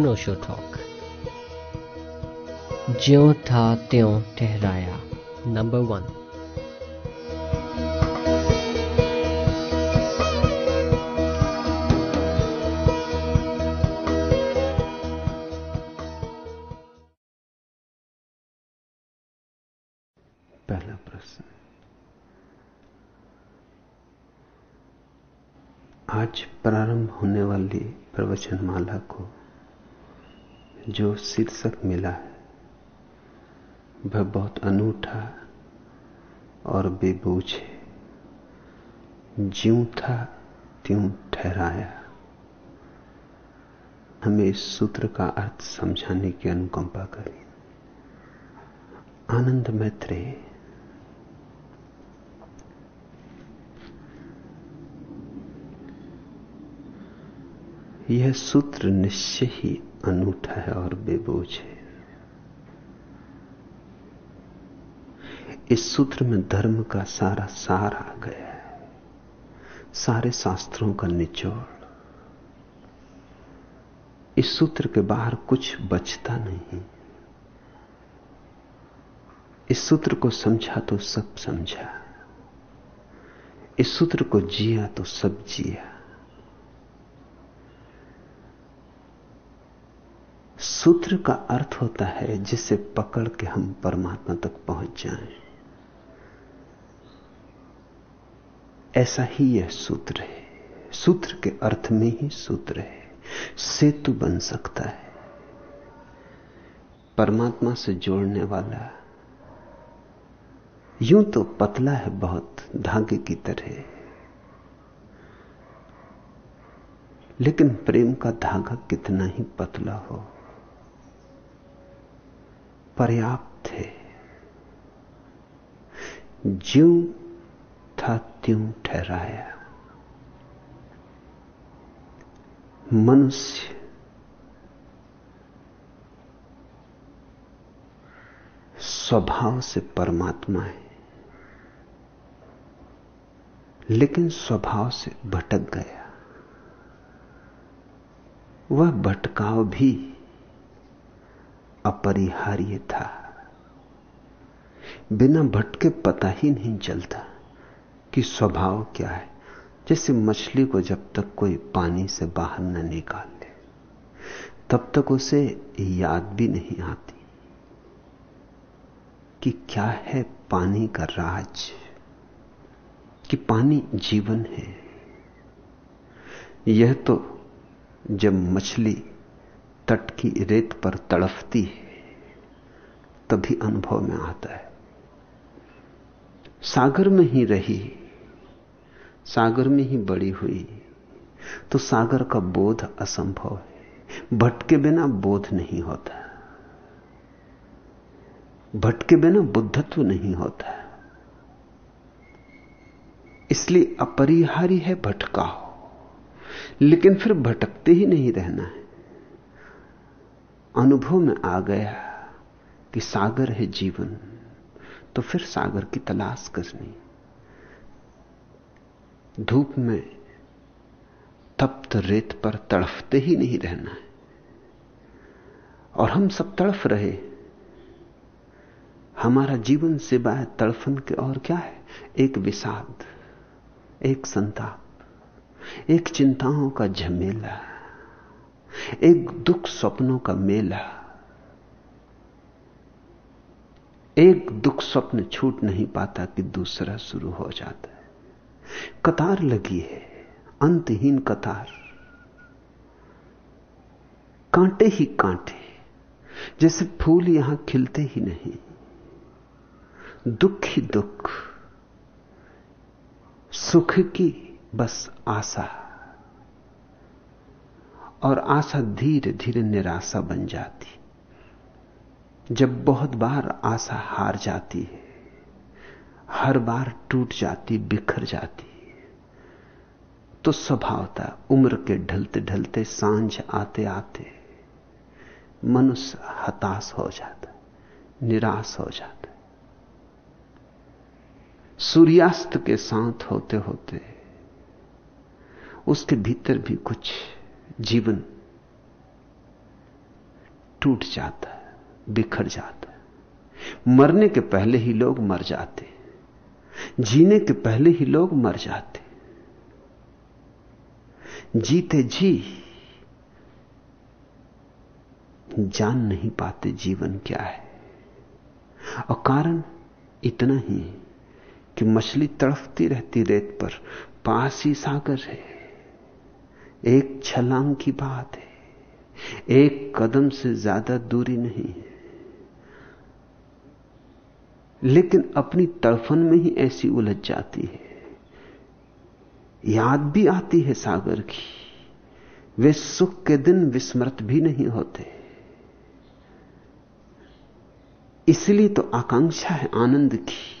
अनोशो talk ज्यो था त्यों ठहराया नंबर वन पहला प्रश्न। आज प्रारंभ होने वाली प्रवचन माला को जो शीर्षक मिला है, वह बहुत अनूठा और बेबूझ है। ज्यों था, त्यों ठहराया। हमें इस सूत्र का अर्थ समझाने की अनुकंपा करें आनंद मैत्रेय। यह सूत्र निश्चय ही अनूठा है और बेबोझ है। इस सूत्र में धर्म का सारा सार आ गया है। सारे शास्त्रों का निचोड़। इस सूत्र के बाहर कुछ बचता नहीं। इस सूत्र को समझा तो सब समझा। इस सूत्र को जिया तो सब जिया। सूत्र का अर्थ होता है जिसे पकड़ के हम परमात्मा तक पहुँच जाएँ। ऐसा ही यह सूत्र है। सूत्र के अर्थ में ही सूत्र है। सेतु बन सकता है। परमात्मा से जोड़ने वाला। यूँ तो पतला है बहुत, धागे की तरह। लेकिन प्रेम का धागा कितना ही पतला हो। पर्याप्त है। ज्यों था त्यों ठहराया। मनुष्य स्वभाव से परमात्मा है, लेकिन स्वभाव से भटक गया। वह भटकाव भी अपरिहार्य था। बिना भटके पता ही नहीं चलता कि स्वभाव क्या है, जैसे मछली को जब तक कोई पानी से बाहर न निकाल ले, तब तक उसे याद भी नहीं आती कि क्या है पानी का राज, कि पानी जीवन है। यह तो जब मछली तट की रेत पर तड़फती है, तभी अनुभव में आता है। सागर में ही रही, सागर में ही बड़ी हुई तो सागर का बोध असंभव है। भटके बिना बोध नहीं होता। भटके बिना बुद्धत्व नहीं होता। इसलिए अपरिहार्य है भटकाओ लेकिन फिर भटकते ही नहीं रहना है। अनुभव में आ गया कि सागर है जीवन तो फिर सागर की तलाश करनी। धूप में तप्त रेत पर तड़फते ही नहीं रहना है। और हम सब तड़फ रहे। हमारा जीवन सिवाय तड़फन के और क्या है? एक विषाद, एक संताप, एक चिंताओं का झमेला। एक दुख स्वप्नों का मेला। एक दुख स्वप्न छूट नहीं पाता कि दूसरा शुरू हो जाता है। कतार लगी है, अंतहीन कतार। कांटे ही कांटे, जैसे फूल यहाँ खिलते ही नहीं। दुख ही दुख, सुख की बस आशा। और आशा धीरे धीरे निराशा बन जाती। जब बहुत बार आशा हार जाती है, हर बार टूट जाती, बिखर जाती तो स्वभावता उम्र के ढलते ढलते साँझ आते आते मनुष्य हताश हो जाता निराश हो जाता सूर्यास्त के साथ होते होते उसके भीतर भी कुछ जीवन टूट जाता है, बिखर जाता है। मरने के पहले ही लोग मर जाते जीने के पहले ही लोग मर जाते जीते जी जान नहीं पाते जीवन क्या है। और कारण इतना ही कि मछली तड़फती रहती रेत पर, पास ही सागर है। एक छलांग की बात है। एक कदम से ज़्यादा दूरी नहीं है। लेकिन अपनी तड़फन में ही ऐसी उलझ जाती है। याद भी आती है सागर की। वे सुख के दिन विस्मृत भी नहीं होते। इसलिए तो आकांक्षा है आनंद की।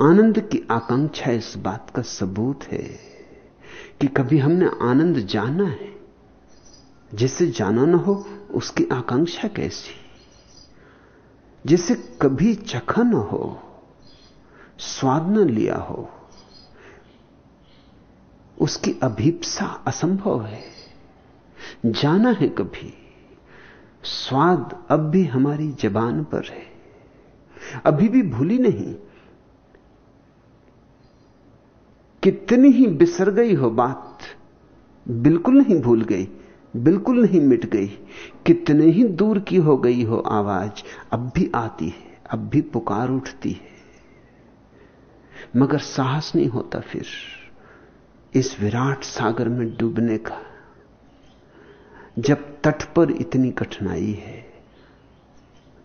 आनंद की आकांक्षा इस बात का सबूत है। कि कभी हमने आनंद जाना है? जिसे जाना ना हो, उसकी आकांक्षा कैसी? जिसे कभी चखा न हो, स्वाद न लिया हो, उसकी अभीपसा असंभव है। जाना है कभी, स्वाद अब भी हमारी जबान पर है। अभी भी भूली नहीं कितनी ही बिसर गई हो बात, बिल्कुल नहीं भूल गई, बिल्कुल नहीं मिट गई, कितने ही दूर की हो गई हो आवाज़, अब भी आती है, अब भी पुकार उठती है। मगर साहस नहीं होता फिर, इस विराट सागर में डूबने का, जब तट पर इतनी कठिनाई है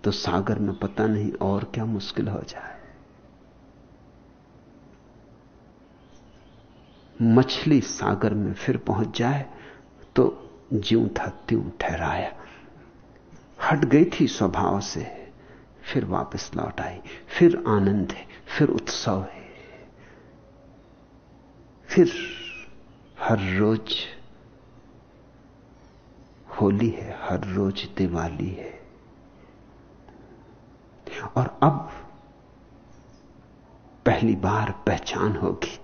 तो सागर में पता नहीं और क्या मुश्किल हो जाए। मछली सागर में फिर पहुँच जाए तो ज्यों था त्यों ठहराया। हट गई थी स्वभाव से, फिर वापस लौट आई, फिर आनंद है, फिर उत्सव है। फिर हर रोज होली है, हर रोज दिवाली है। और अब पहली बार पहचान होगी।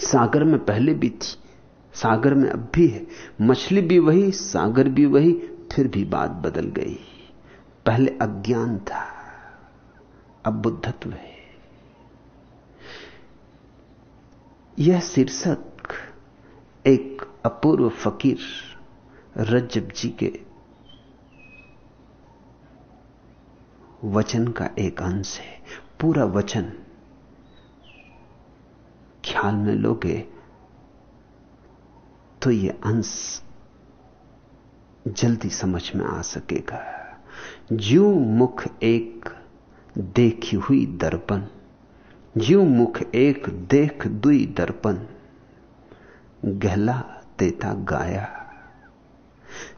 सागर में पहले भी थी, सागर में अब भी है। मछली भी वही, सागर भी वही, फिर भी बात बदल गई। पहले अज्ञान था, अब बुद्धत्व है। यह शीर्षक एक अपूर्व फकीर रज्जब जी के वचन का एक अंश है। पूरा वचन ख्याल में लोगे तो यह अंश जल्दी समझ में आ सकेगा। ज्यू मुख एक देखी हुई दर्पण, ज्यू मुख एक देख दुई दर्पण, गहला देता गाया।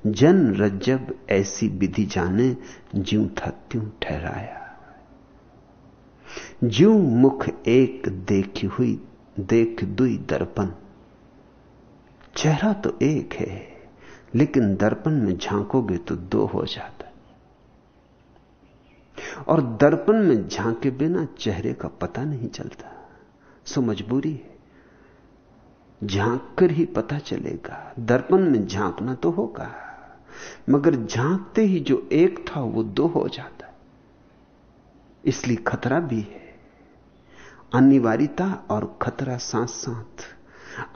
जन रज्जब ऐसी विधि जाने, ज्यू था त्यों ठहराया। ज्यू मुख एक देखी हुई देख दुई दर्पण। चेहरा तो एक है, लेकिन दर्पण में झांकोगे तो दो हो जाता और दर्पण में झांके बिना चेहरे का पता नहीं चलता। सो मजबूरी है। झाँक कर ही पता चलेगा। दर्पण में झांकना तो होगा, मगर झांकते ही जो एक था वो दो हो जाता है। इसलिए खतरा भी है। अनिवार्यता और खतरा साथ साथ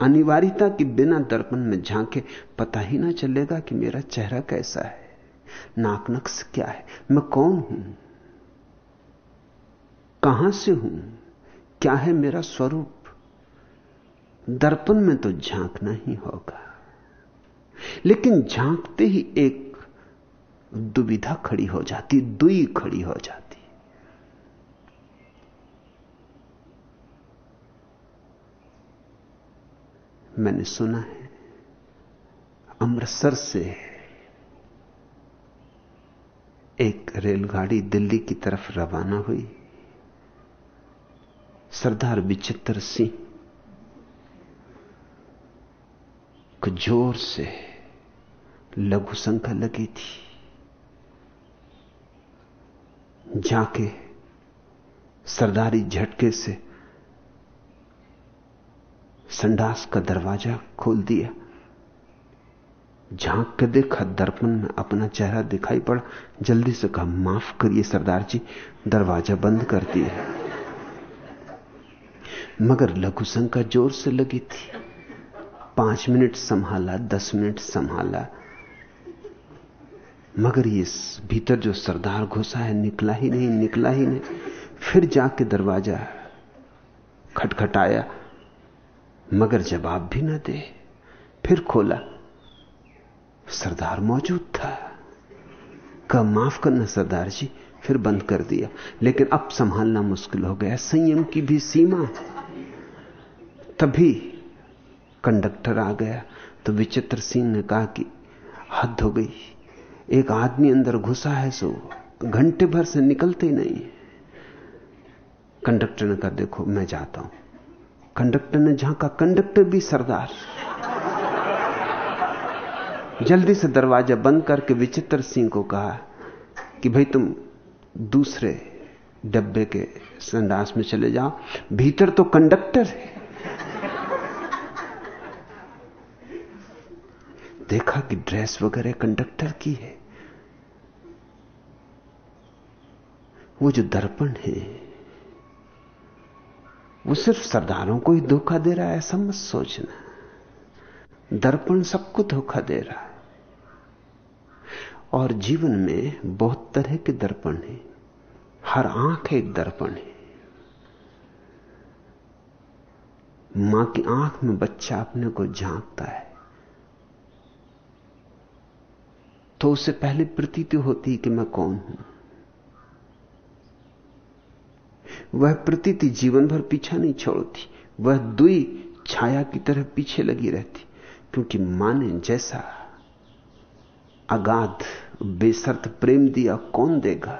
अनिवार्यता के बिना दर्पण में झांके पता ही ना चलेगा कि मेरा चेहरा कैसा है। नाक नक्श क्या है? मैं कौन हूँ? कहाँ से हूँ? क्या है मेरा स्वरूप? दर्पण में तो झांकना ही होगा। लेकिन झांकते ही एक दुविधा खड़ी हो जाती, दुई खड़ी हो जाती। मैंने सुना है। अमृतसर से एक रेलगाड़ी दिल्ली की तरफ़ रवाना हुई। सरदार विचित्र सिंह को ज़ोर से लघु संख्या लगी थी। जाके सरदारी झटके से संडास का दरवाज़ा खोल दिया। झाँक के देखा दर्पण में अपना चेहरा दिखाई पड़ा। जल्दी से कहा, माफ़ करिए सरदार जी, दरवाज़ा बंद कर दिया मगर लघुशंका ज़ोर से लगी थी। पाँच मिनट संभाला, दस मिनट संभाला। मगर ये भीतर जो सरदार घुसा है, निकला ही नहीं, निकला ही नहीं। फिर जाके दरवाज़ा खटखटाया। मगर जवाब भी न दे, फिर खोला। सरदार मौजूद था। कहा, माफ़ करना सरदार जी, फिर बंद कर दिया। लेकिन अब संभालना मुश्किल हो गया। संयम की भी सीमा। तभी कंडक्टर आ गया। तो विचित्र सिंह ने कहा कि हद हो गई। एक आदमी अंदर घुसा है, सो घंटे भर से निकलते ही नहीं। कंडक्टर ने कहा, देखो, मैं जाता हूँ। कंडक्टर ने झांका कंडक्टर भी सरदार। जल्दी से दरवाज़ा बंद करके विचित्र सिंह को कहा कि भाई तुम दूसरे डब्बे के संडास में चले जाओ, भीतर तो कंडक्टर है। देखा कि ड्रेस वगैरह कंडक्टर की है। वो जो दर्पण है वो सिर्फ़ सरदारों को ही धोखा दे रहा है, ऐसा मत सोचना। दर्पण सबको धोखा दे रहा है। और जीवन में बहुत तरह के दर्पण हैं। हर आँख एक दर्पण है। माँ की आँख में बच्चा अपने को झांकता है। तो उससे पहले प्रतीति होती कि मैं कौन हूँ? वह प्रतीति जीवन भर पीछा नहीं छोड़ती। वह दुई छाया की तरह पीछे लगी रहती, क्योंकि माँ ने जैसा अगाध, बेसर्त प्रेम दिया कौन देगा?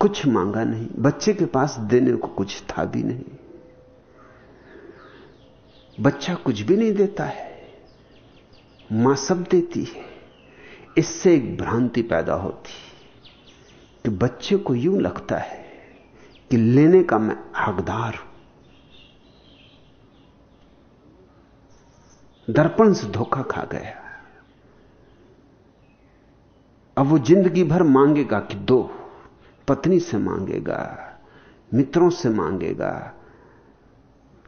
कुछ मांगा नहीं, बच्चे के पास देने को कुछ था भी नहीं। बच्चा कुछ भी नहीं देता है, माँ सब देती है। इससे एक भ्रांति पैदा होती कि बच्चे को यूँ लगता है कि लेने का मैं हकदार हूँ। दर्पण से धोखा खा गया अब वो ज़िंदगी भर मांगेगा कि दो, पत्नी से मांगेगा, मित्रों से मांगेगा,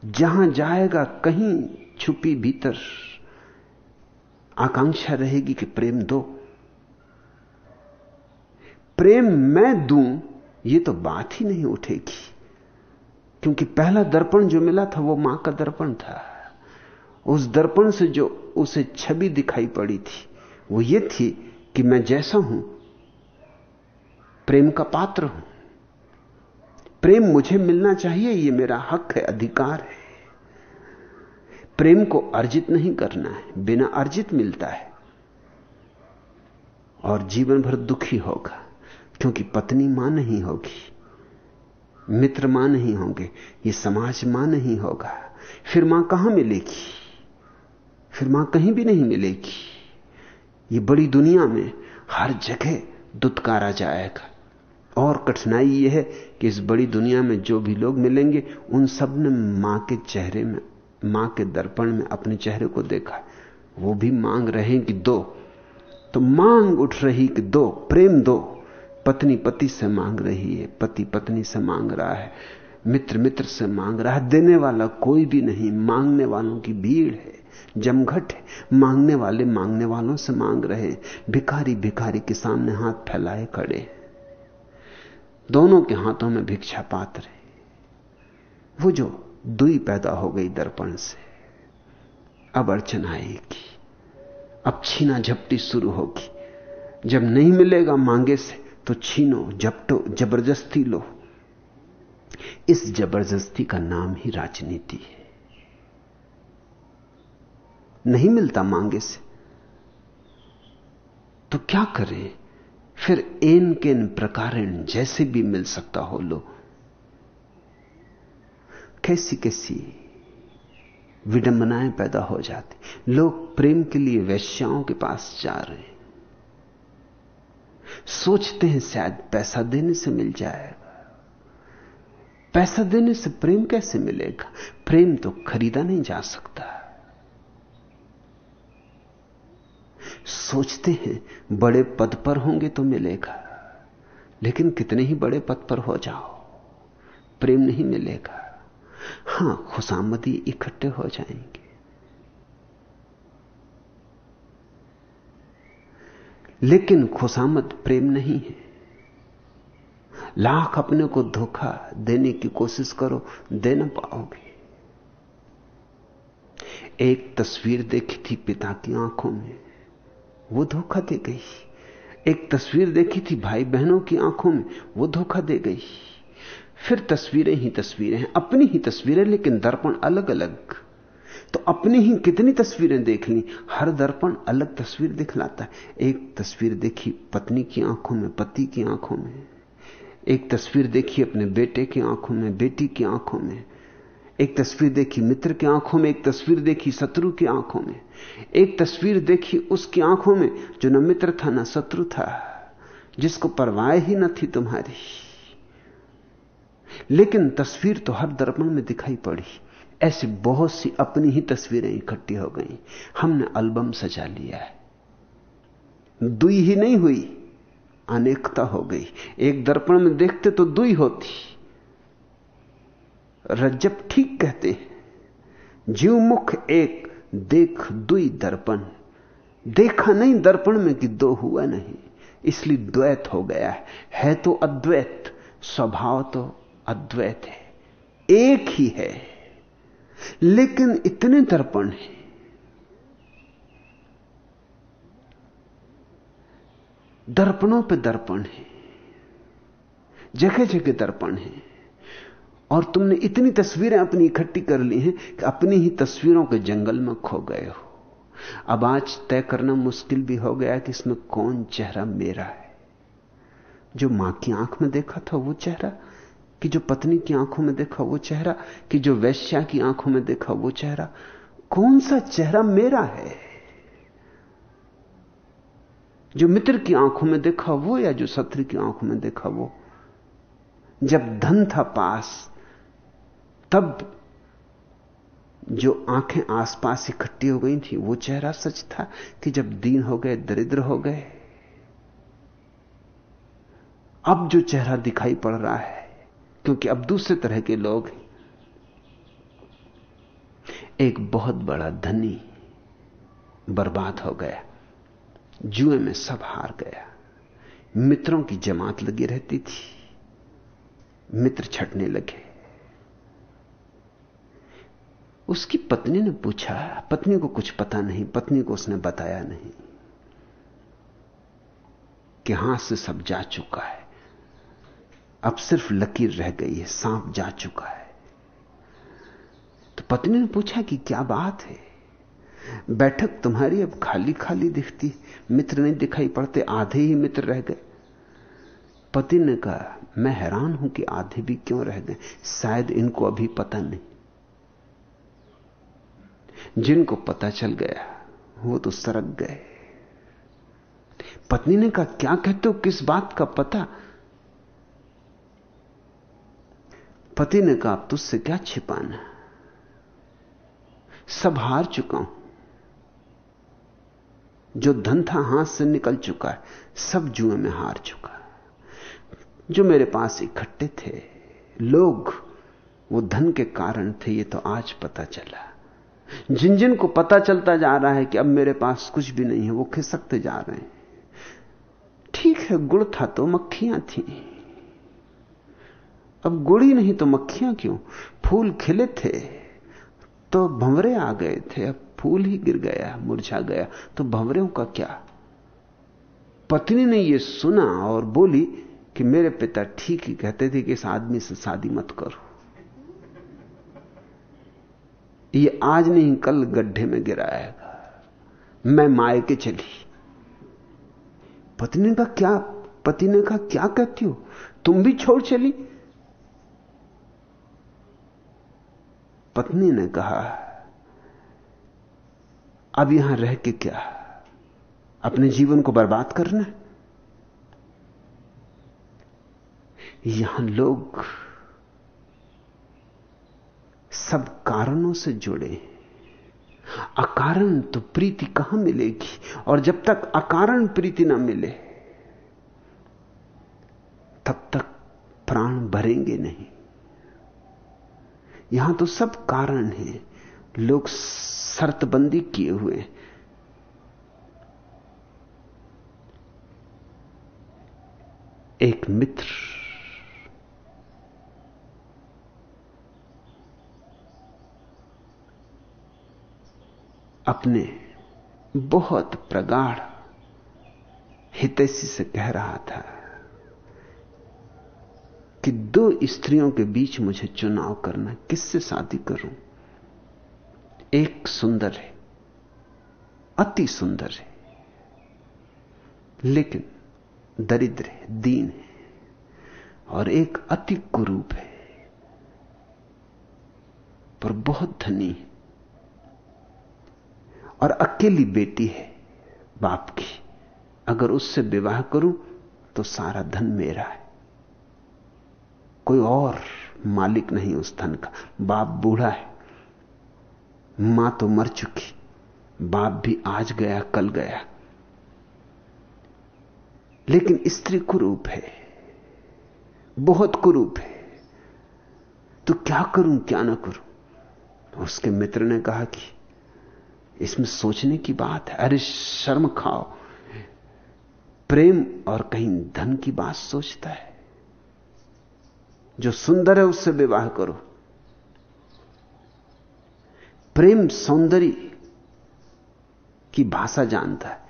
जहाँ जाएगा कहीं छुपी भीतर आकांक्षा रहेगी कि प्रेम दो। प्रेम मैं दूँ ये तो बात ही नहीं उठेगी। क्योंकि पहला दर्पण जो मिला था, वो माँ का दर्पण था। उस दर्पण से जो उसे छवि दिखाई पड़ी थी, वो ये थी कि मैं जैसा हूँ, प्रेम का पात्र हूँ। प्रेम मुझे मिलना चाहिए, ये मेरा हक है, अधिकार है। प्रेम को अर्जित नहीं करना है, बिना अर्जित मिलता है। और जीवन भर दुखी होगा। क्योंकि पत्नी माँ नहीं होगी, मित्र माँ नहीं होंगे, ये समाज माँ नहीं होगा। फिर माँ कहाँ मिलेगी? फिर माँ कहीं भी नहीं मिलेगी। ये बड़ी दुनिया में हर जगह दुत्कारा जाएगा। और कठिनाई यह है कि इस बड़ी दुनिया में जो भी लोग मिलेंगे, उन सबने माँ के चेहरे में, माँ के दर्पण में अपने चेहरे को देखा। वो भी मांग रहे हैं कि दो। तो मांग उठ रही कि दो, प्रेम दो। पत्नी पति से मांग रही है, पति पत्नी से मांग रहा है, मित्र मित्र से मांग रहा है, देने वाला कोई भी नहीं, मांगने वालों की भीड़ है, जमघट है, मांगने वाले मांगने वालों से मांग रहे हैं, भिखारी भिखारी के सामने हाथ फैलाए खड़े दोनों के हाथों में भिक्षा पात्र है। वो जो दुई पैदा हो गई दर्पण से, अब अड़चन आएगी, अब छीना झपटी शुरू होगी, जब नहीं मिलेगा मांगे से तो छीनो झपटो ज़बरदस्ती लो। इस ज़बरदस्ती का नाम ही राजनीति है। नहीं मिलता मांगे से। तो क्या करें? फिर एन के इन प्रकार जैसे भी मिल सकता हो लो। कैसी कैसी विडंबनाएँ पैदा हो जाती। लोग प्रेम के लिए वैश्याओं के पास जा रहे हैं। सोचते हैं शायद पैसा देने से मिल जाएगा। पैसा देने से प्रेम कैसे मिलेगा? प्रेम तो खरीदा नहीं जा सकता। सोचते हैं बड़े पद पर होंगे तो मिलेगा, लेकिन कितने ही बड़े पद पर हो जाओ, प्रेम नहीं मिलेगा। हाँ, खुशामदी इकट्ठे हो जाएँगे। लेकिन खुशामद प्रेम नहीं है। लाख अपने को धोखा देने की कोशिश करो दे ना पाओगे। एक तस्वीर देखी थी पिता की आँखों में, वो धोखा दे गई। एक तस्वीर देखी थी भाई बहनों की आँखों में, वो धोखा दे गई। फिर तस्वीरें ही तस्वीरें हैं, अपनी ही तस्वीरें, लेकिन दर्पण अलग अलग तो अपनी ही कितनी तस्वीरें देख ली हर दर्पण अलग तस्वीर दिखलाता है। एक तस्वीर देखी पत्नी की आँखों में, पति की आँखों में। एक तस्वीर देखी अपने बेटे की आँखों में, बेटी की आँखों में। एक तस्वीर देखी मित्र की आँखों में, एक तस्वीर देखी शत्रु की आँखों में। एक तस्वीर देखी उसकी आँखों में, जो न मित्र था, न शत्रु था, जिसको परवाह ही न थी तुम्हारी। लेकिन तस्वीर तो हर दर्पण में दिखाई पड़ी। ऐसी बहुत सी अपनी ही तस्वीरें इकट्ठी हो गई। हमने एल्बम सजा लिया है। दुई ही नहीं हुई, अनेकता हो गई। एक दर्पण में देखते तो दुई होती। रज्जब ठीक कहते हैं, जीव मुख एक, देख दुई दर्पण। देखा नहीं दर्पण में कि दो हुआ नहीं, इसलिए द्वैत हो गया है। है तो अद्वैत, स्वभाव तो अद्वैत है। एक ही है। लेकिन इतने दर्पण हैं। दर्पणों पे दर्पण है। जगह जगह दर्पण है। और तुमने इतनी तस्वीरें अपनी इकट्ठी कर ली हैं कि अपनी ही तस्वीरों के जंगल में खो गए हो। अब आज तय करना मुश्किल भी हो गया कि इसमें कौन चेहरा मेरा है। जो माँ की आँख में देखा था वो चेहरा कि जो पत्नी की आँखों में देखा वो चेहरा, कि जो वैश्या की आँखों में देखा वो चेहरा, कौन सा चेहरा मेरा है? जो मित्र की आँखों में देखा वो या जो शत्रु की आँखों में देखा वो? जब धन था पास, तब जो आँखें आसपास इकट्ठी हो गई थी, वो चेहरा सच था कि जब दीन हो गए, दरिद्र हो गए? अब जो चेहरा दिखाई पड़ रहा है क्योंकि अब दूसरे तरह के लोग एक बहुत बड़ा धनी बर्बाद हो गया। जुए में सब हार गया। मित्रों की जमात लगी रहती थी। मित्र छटने लगे। उसकी पत्नी ने पूछा, पत्नी को कुछ पता नहीं, पत्नी को उसने बताया नहीं कि हाथ से सब जा चुका है। अब सिर्फ़ लकीर रह गई है, सांप जा चुका है। तो पत्नी ने पूछा कि क्या बात है? बैठक तुम्हारी अब खाली खाली दिखती, मित्र नहीं दिखाई पड़ते, आधे ही मित्र रह गए। पति ने कहा, मैं हैरान हूँ कि आधे भी क्यों रह गए? शायद इनको अभी पता नहीं। जिनको पता चल गया, वो तो सरक गए। पत्नी ने कहा, क्या कहते हो? किस बात का पता? पति ने कहा तुझसे क्या छिपाना सब हार चुका हूँ। जो धन था हाथ से निकल चुका है, सब जुए में हार चुका जो मेरे पास इकट्ठे थे, लोग, वो धन के कारण थे, ये तो आज पता चला। जिन जिन को पता चलता जा रहा है कि अब मेरे पास कुछ भी नहीं है, वो खिसकते जा रहे हैं। ठीक है, गुड़ था तो मक्खियाँ थी। अब गुड़ नहीं तो मक्खियाँ क्यों? फूल खिले थे तो भंवरे आ गए थे। अब फूल ही गिर गया, मुरझा गया। तो भंवरों का क्या? पत्नी ने यह सुना और बोली कि मेरे पिता ठीक ही कहते थे कि इस आदमी से शादी मत करो। ये आज नहीं, कल गड्ढे में गिराएगा। मैं माए के चली। पत्नी का क्या? पति ने कहा, क्या कहती हो? तुम भी छोड़ चली? पत्नी ने कहा, अब यहाँ रह के क्या? अपने जीवन को बर्बाद करना यहाँ लोग सब कारणों से जुड़े। अकारण तो प्रीति कहाँ मिलेगी? और जब तक अकारण प्रीति ना मिले, तब तक प्राण भरेंगे नहीं। यहाँ तो सब कारण है। लोग शर्तबंदी किए हुए एक मित्र अपने बहुत प्रगाढ़ हितैषी से कह रहा था कि दो स्त्रियों के बीच मुझे चुनाव करना किससे शादी करूँ? एक सुंदर है, अति सुंदर है, लेकिन दरिद्र है, दीन है, और एक अति कुरूप है, पर बहुत धनी है, और अकेली बेटी है बाप की। अगर उससे विवाह करूँ तो सारा धन मेरा है। कोई और मालिक नहीं उस धन का। बाप बूढ़ा है, माँ तो मर चुकी, बाप भी आज गया, कल गया। लेकिन स्त्री कुरूप है, बहुत कुरूप है। तो क्या करूँ, क्या ना करूँ? उसके मित्र ने कहा कि, इसमें सोचने की बात है, अरे शर्म खाओ। प्रेम और कहीं धन की बात सोचता है। जो सुंदर है, उससे विवाह करो। प्रेम सौंदर्य की भाषा जानता है।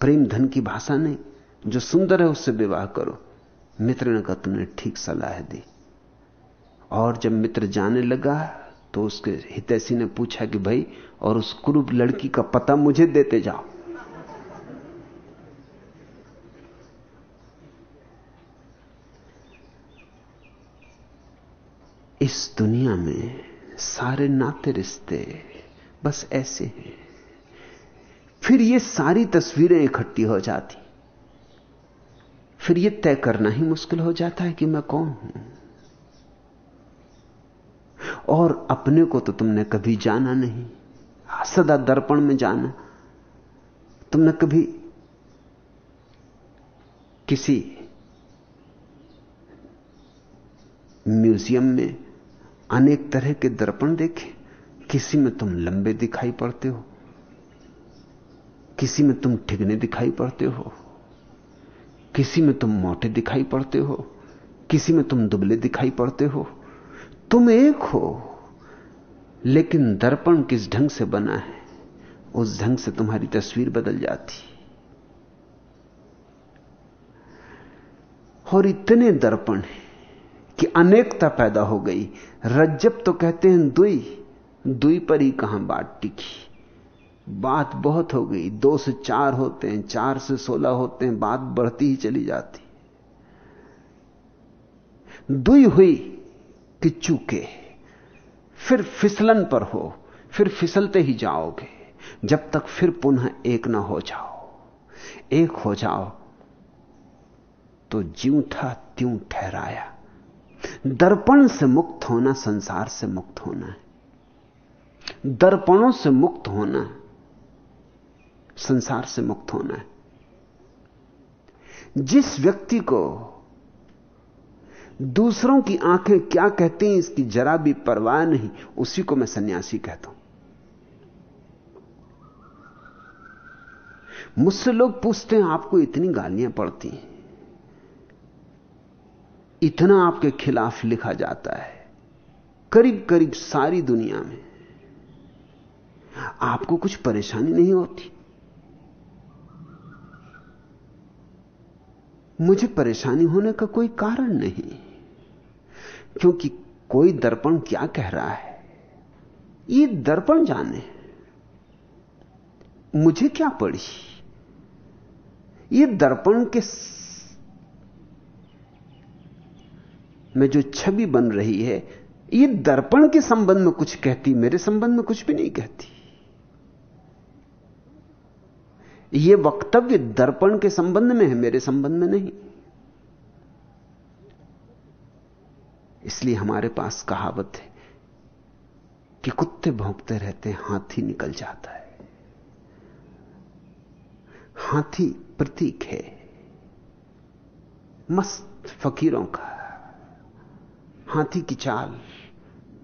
प्रेम धन की भाषा नहीं, जो सुंदर है, उससे विवाह करो। मित्र ने कहा, तुमने ठीक सलाह दी। और जब मित्र जाने लगा तो उसके हितैषी ने पूछा कि, भाई, और उस कुरूप लड़की का पता मुझे देते जाओ। इस दुनिया में सारे नाते रिश्ते बस ऐसे हैं। फिर ये सारी तस्वीरें इकट्ठी हो जाती। फिर यह तय करना ही मुश्किल हो जाता है कि मैं कौन हूँ। और अपने को तो तुमने कभी जाना नहीं। सदा दर्पण में जाना। तुमने कभी किसी म्यूज़ियम में अनेक तरह के दर्पण देखे। किसी में तुम लंबे दिखाई पड़ते हो। किसी में तुम ठिगने दिखाई पड़ते हो। किसी में तुम मोटे दिखाई पड़ते हो। किसी में तुम दुबले दिखाई पड़ते हो। तुम एक हो। लेकिन दर्पण किस ढंग से बना है, उस ढंग से तुम्हारी तस्वीर बदल जाती। और इतने दर्पण हैं। कि अनेकता पैदा हो गई। रज्जब तो कहते हैं दुई। दुई पर ही कहाँ बात टिकी। बात बहुत हो गई। दो से चार होते हैं, चार से सोलह होते हैं, बात बढ़ती ही चली जाती। दुई हुई कि चूके। फिर फिसलन पर हो, फिर फिसलते ही जाओगे। जब तक फिर पुनः एक ना हो जाओ। एक हो जाओ तो ज्यों था त्यों ठहराया। दर्पण से मुक्त होना संसार से मुक्त होना है। दर्पणों से मुक्त होना संसार से मुक्त होना है। जिस व्यक्ति को दूसरों की आँखें क्या कहती हैं, इसकी जरा भी परवाह नहीं, उसी को मैं सन्यासी कहता हूँ। मुझसे लोग पूछते हैं, आपको इतनी गालियाँ पड़ती हैं। इतना आपके खिलाफ लिखा जाता है। करीब करीब सारी दुनिया में आपको कुछ परेशानी नहीं होती। मुझे परेशानी होने का कोई कारण नहीं, क्योंकि कोई दर्पण क्या कह रहा है? ये दर्पण जाने, मुझे क्या पड़ी? ये दर्पण के में जो छवि बन रही है, ये दर्पण के संबंध में कुछ कहती, मेरे संबंध में कुछ भी नहीं कहती। ये वक्तव्य दर्पण के संबंध में है, मेरे संबंध में नहीं। इसलिए हमारे पास कहावत है कि कुत्ते भौंकते रहते हाथी निकल जाता है। हाथी प्रतीक है, मस्त फकीरों का हाथी की चाल,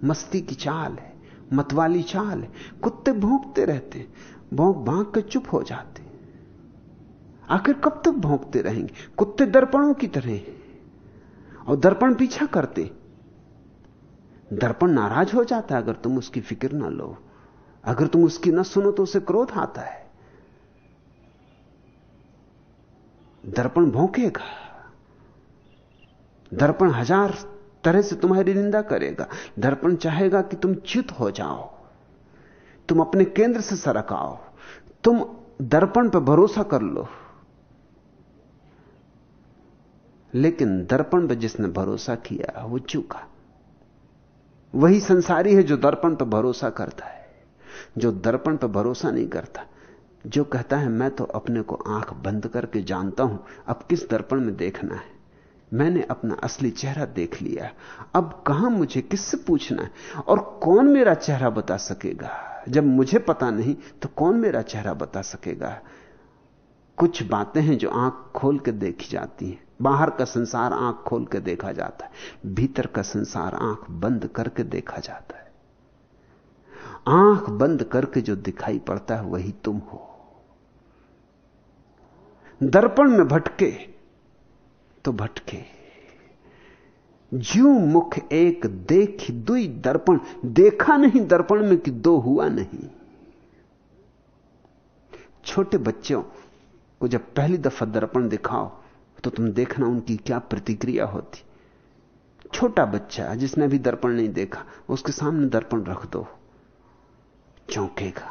मस्ती की चाल है, मतवाली चाल है। कुत्ते भोंकते रहते भोंक भांक के चुप हो जाते आखिर कब तक भोंकते रहेंगे? कुत्ते दर्पणों की तरह और दर्पण पीछा करते दर्पण नाराज़ हो जाता है अगर तुम उसकी फ़िक्र ना लो। अगर तुम उसकी ना सुनो तो उसे क्रोध आता है। दर्पण भौंकेगा। दर्पण हज़ार तरह से तुम्हारी निंदा करेगा। दर्पण चाहेगा कि तुम च्युत हो जाओ। तुम अपने केंद्र से सरकाओ। तुम दर्पण पर भरोसा कर लो। लेकिन दर्पण पर जिसने भरोसा किया, वो चूका। वही संसारी है जो दर्पण पर भरोसा करता है। जो दर्पण पर भरोसा नहीं करता, जो कहता है, मैं तो अपने को आँख बंद करके जानता हूँ, अब किस दर्पण में देखना है? मैंने अपना असली चेहरा देख लिया। अब कहाँ मुझे किससे पूछना है? और कौन मेरा चेहरा बता सकेगा? जब मुझे पता नहीं तो कौन मेरा चेहरा बता सकेगा? कुछ बातें हैं जो आँख खोल के देखी जाती हैं। बाहर का संसार आँख खोल के देखा जाता है। भीतर का संसार आँख बंद करके देखा जाता है। आँख बंद करके जो दिखाई पड़ता है, वही तुम हो। दर्पण में भटके तो भटके। ज्यू मुख एक देख दुई दर्पण, देखा नहीं दर्पण में कि दो हुआ नहीं। छोटे बच्चों को जब पहली दफ़ा दर्पण दिखाओ तो तुम देखना उनकी क्या प्रतिक्रिया होती। छोटा बच्चा जिसने भी दर्पण नहीं देखा, उसके सामने दर्पण रख दो। चौंकेगा।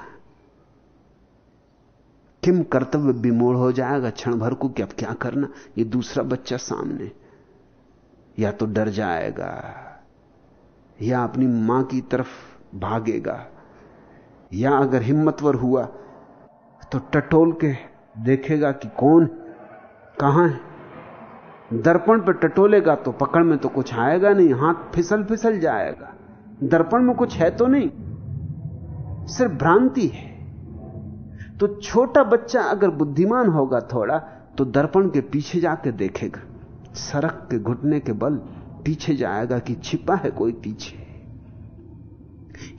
किम कर्तव्य विमोड़ हो जाएगा? क्षण भर को कि अब क्या करना? ये दूसरा बच्चा सामने। या तो डर जाएगा, या अपनी माँ की तरफ़ भागेगा, या अगर हिम्मतवर हुआ तो टटोल के देखेगा कि कौन, कहाँ है। दर्पण पर टटोलेगा तो पकड़ में तो कुछ आएगा नहीं, हाथ फिसल फिसल जाएगा। दर्पण में कुछ है तो नहीं, सिर्फ़ भ्रांति है। तो छोटा बच्चा अगर बुद्धिमान होगा थोड़ा तो दर्पण के पीछे जाके देखेगा। सड़क के घुटने के बल पीछे जाएगा कि छिपा है कोई पीछे।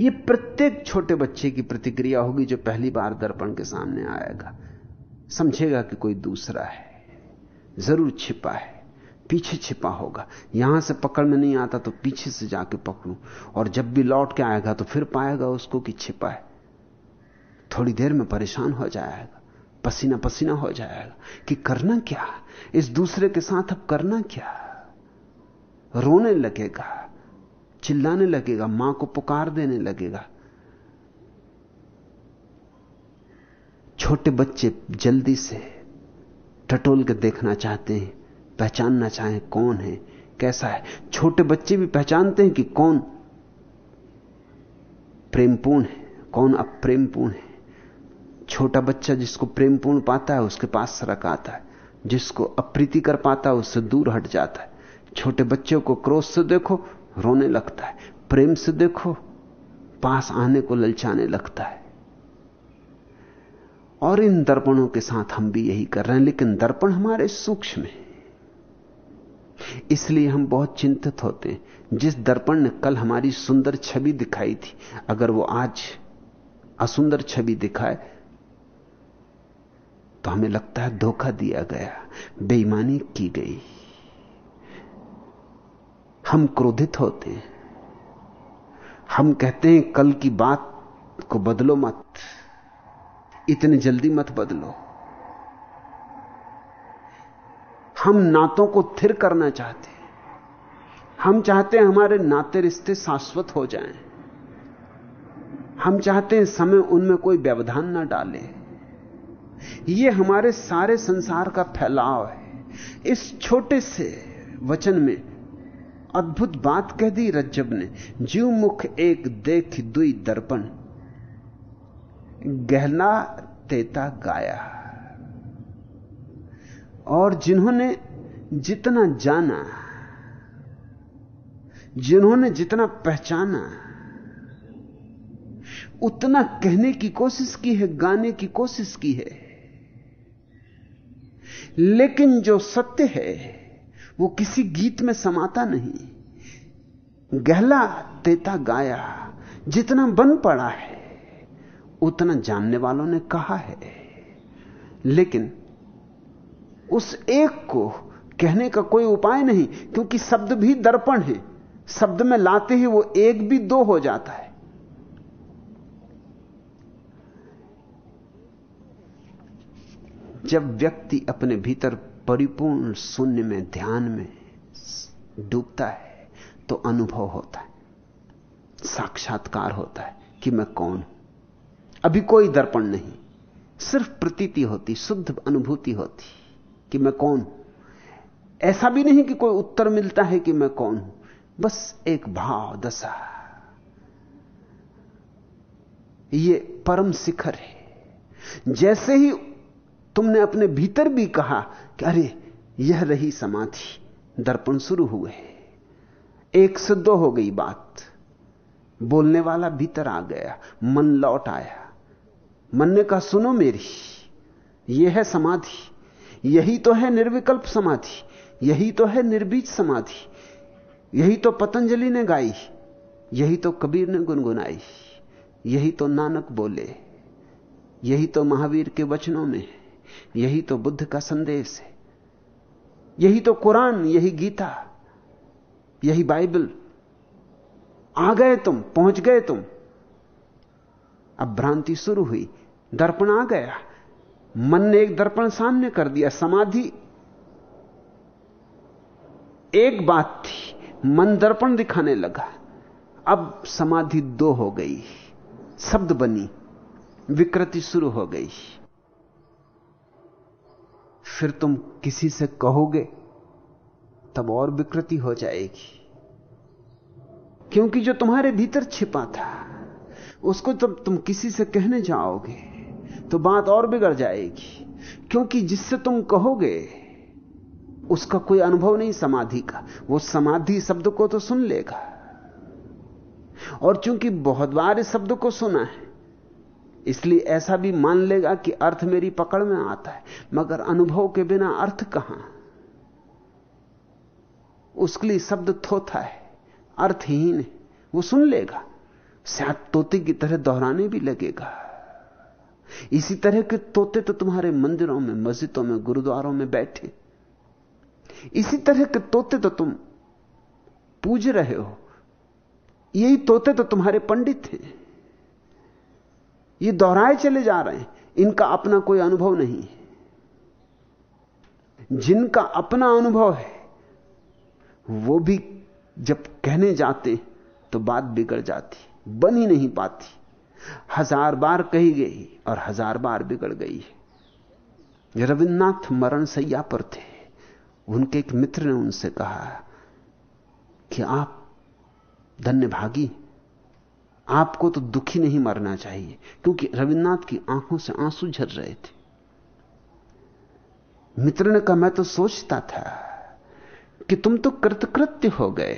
ये प्रत्येक छोटे बच्चे की प्रतिक्रिया होगी जो पहली बार दर्पण के सामने आएगा। समझेगा कि कोई दूसरा है। ज़रूर छिपा है। पीछे छिपा होगा। यहाँ से पकड़ में नहीं आता तो पीछे से जाके पकड़ू। और जब भी लौट के आएगा तो फिर पाएगा उसको कि छिपा है। थोड़ी देर में परेशान हो जाएगा, पसीना पसीना हो जाएगा कि करना क्या? इस दूसरे के साथ अब करना क्या? रोने लगेगा, चिल्लाने लगेगा, माँ को पुकार देने लगेगा। छोटे बच्चे जल्दी से टटोल के देखना चाहते हैं, पहचानना चाहें कौन है, कैसा है। छोटे बच्चे भी पहचानते हैं कि कौन प्रेमपूर्ण है, कौन अप्रेमपूर्ण है। छोटा बच्चा जिसको प्रेमपूर्ण पाता है, उसके पास सरक आता है। जिसको अप्रीति कर पाता है, उससे दूर हट जाता है। छोटे बच्चों को क्रोध से देखो, रोने लगता है। प्रेम से देखो, पास आने को ललचाने लगता है। और इन दर्पणों के साथ हम भी यही कर रहे हैं, लेकिन दर्पण हमारे सूक्ष्म है। इसलिए हम बहुत चिंतित होते हैं। जिस दर्पण ने कल हमारी सुंदर छवि दिखाई थी, अगर वो आज असुंदर छवि दिखाए तो हमें लगता है धोखा दिया गया, बेईमानी की गई। हम क्रोधित होते हैं। हम कहते हैं, कल की बात को बदलो मत, इतनी जल्दी मत बदलो। हम नातों को थिर करना चाहते हैं। हम चाहते हैं हमारे नाते रिश्ते शाश्वत हो जाएँ। हम चाहते हैं समय उनमें कोई व्यवधान ना डाले। यह हमारे सारे संसार का फैलाव है। इस छोटे से वचन में अद्भुत बात कह दी रज्जब ने, जीव मुख एक देख दुई दर्पण, गहना तेता गाया। और जिन्होंने जितना जाना, जिन्होंने जितना पहचाना, उतना कहने की कोशिश की है, गाने की कोशिश की है लेकिन जो सत्य है, वो किसी गीत में समाता नहीं। गहला देता गाया, जितना बन पड़ा है, उतना जानने वालों ने कहा है। लेकिन उस एक को कहने का कोई उपाय नहीं, क्योंकि शब्द भी दर्पण है। शब्द में लाते ही वो एक भी दो हो जाता है। जब व्यक्ति अपने भीतर परिपूर्ण शून्य में, ध्यान में डूबता है तो अनुभव होता है। साक्षात्कार होता है कि मैं कौन हूँ। अभी कोई दर्पण नहीं। सिर्फ़ प्रतीति होती, शुद्ध अनुभूति होती कि मैं कौन हूँ। ऐसा भी नहीं कि कोई उत्तर मिलता है कि मैं कौन हूँ। बस एक भाव दशा। ये परम शिखर है। जैसे ही तुमने अपने भीतर भी कहा कि अरे, यह रही समाधि। दर्पण शुरू हुए एक से दो हो गई बात। बोलने वाला भीतर आ गया। मन लौट आया। मन ने कहा सुनो मेरी यह है समाधि। यही तो है निर्विकल्प समाधि। यही तो है निर्बीज समाधि। यही तो पतंजलि ने गाई। यही तो कबीर ने गुनगुनाई। यही तो नानक बोले। यही तो महावीर के वचनों में यही तो बुद्ध का संदेश है। यही तो कुरान, यही गीता, यही बाइबल। आ गए तुम, पहुँच गए तुम। अब भ्रांति शुरू हुई, दर्पण आ गया। मन ने एक दर्पण सामने कर दिया, समाधि। एक बात थी, मन दर्पण दिखाने लगा। अब समाधि दो हो गई, शब्द बनी, विकृति शुरू हो गई। फिर तुम किसी से कहोगे, तब और विकृति हो जाएगी। क्योंकि जो तुम्हारे भीतर छिपा था, उसको जब तुम किसी से कहने जाओगे तो बात और बिगड़ जाएगी। क्योंकि जिससे तुम कहोगे, उसका कोई अनुभव नहीं समाधि का। वो समाधि शब्द को तो सुन लेगा। और चूँकि बहुत बार इस शब्द को सुना है इसलिए ऐसा भी मान लेगा कि अर्थ मेरी पकड़ में आता है, मगर अनुभव के बिना अर्थ कहाँ? उसके लिए शब्द थोथा है, अर्थहीन है, वो सुन लेगा। शायद तोते की तरह दोहराने भी लगेगा। इसी तरह के तोते तो तुम्हारे मंदिरों में, मस्जिदों में, गुरुद्वारों में बैठे। इसी तरह के तोते तो तुम पूज रहे हो। यही तोते तो तुम्हारे पंडित हैं। ये दोहराए चले जा रहे हैं। इनका अपना कोई अनुभव नहीं है। जिनका अपना अनुभव है, वो भी जब कहने जाते तो बात बिगड़ जाती, बन ही नहीं पाती। हज़ार बार कही गई और हज़ार बार बिगड़ गई रविन्द्रनाथ मरण सैया पर थे। उनके एक मित्र ने उनसे कहा कि आप धन्य भागी आपको तो दुखी नहीं मरना चाहिए, क्योंकि रविन्द्रनाथ की आँखों से आँसू झर रहे थे। मित्र ने कहा मैं तो सोचता था कि तुम तो कृतकृत्य हो गए,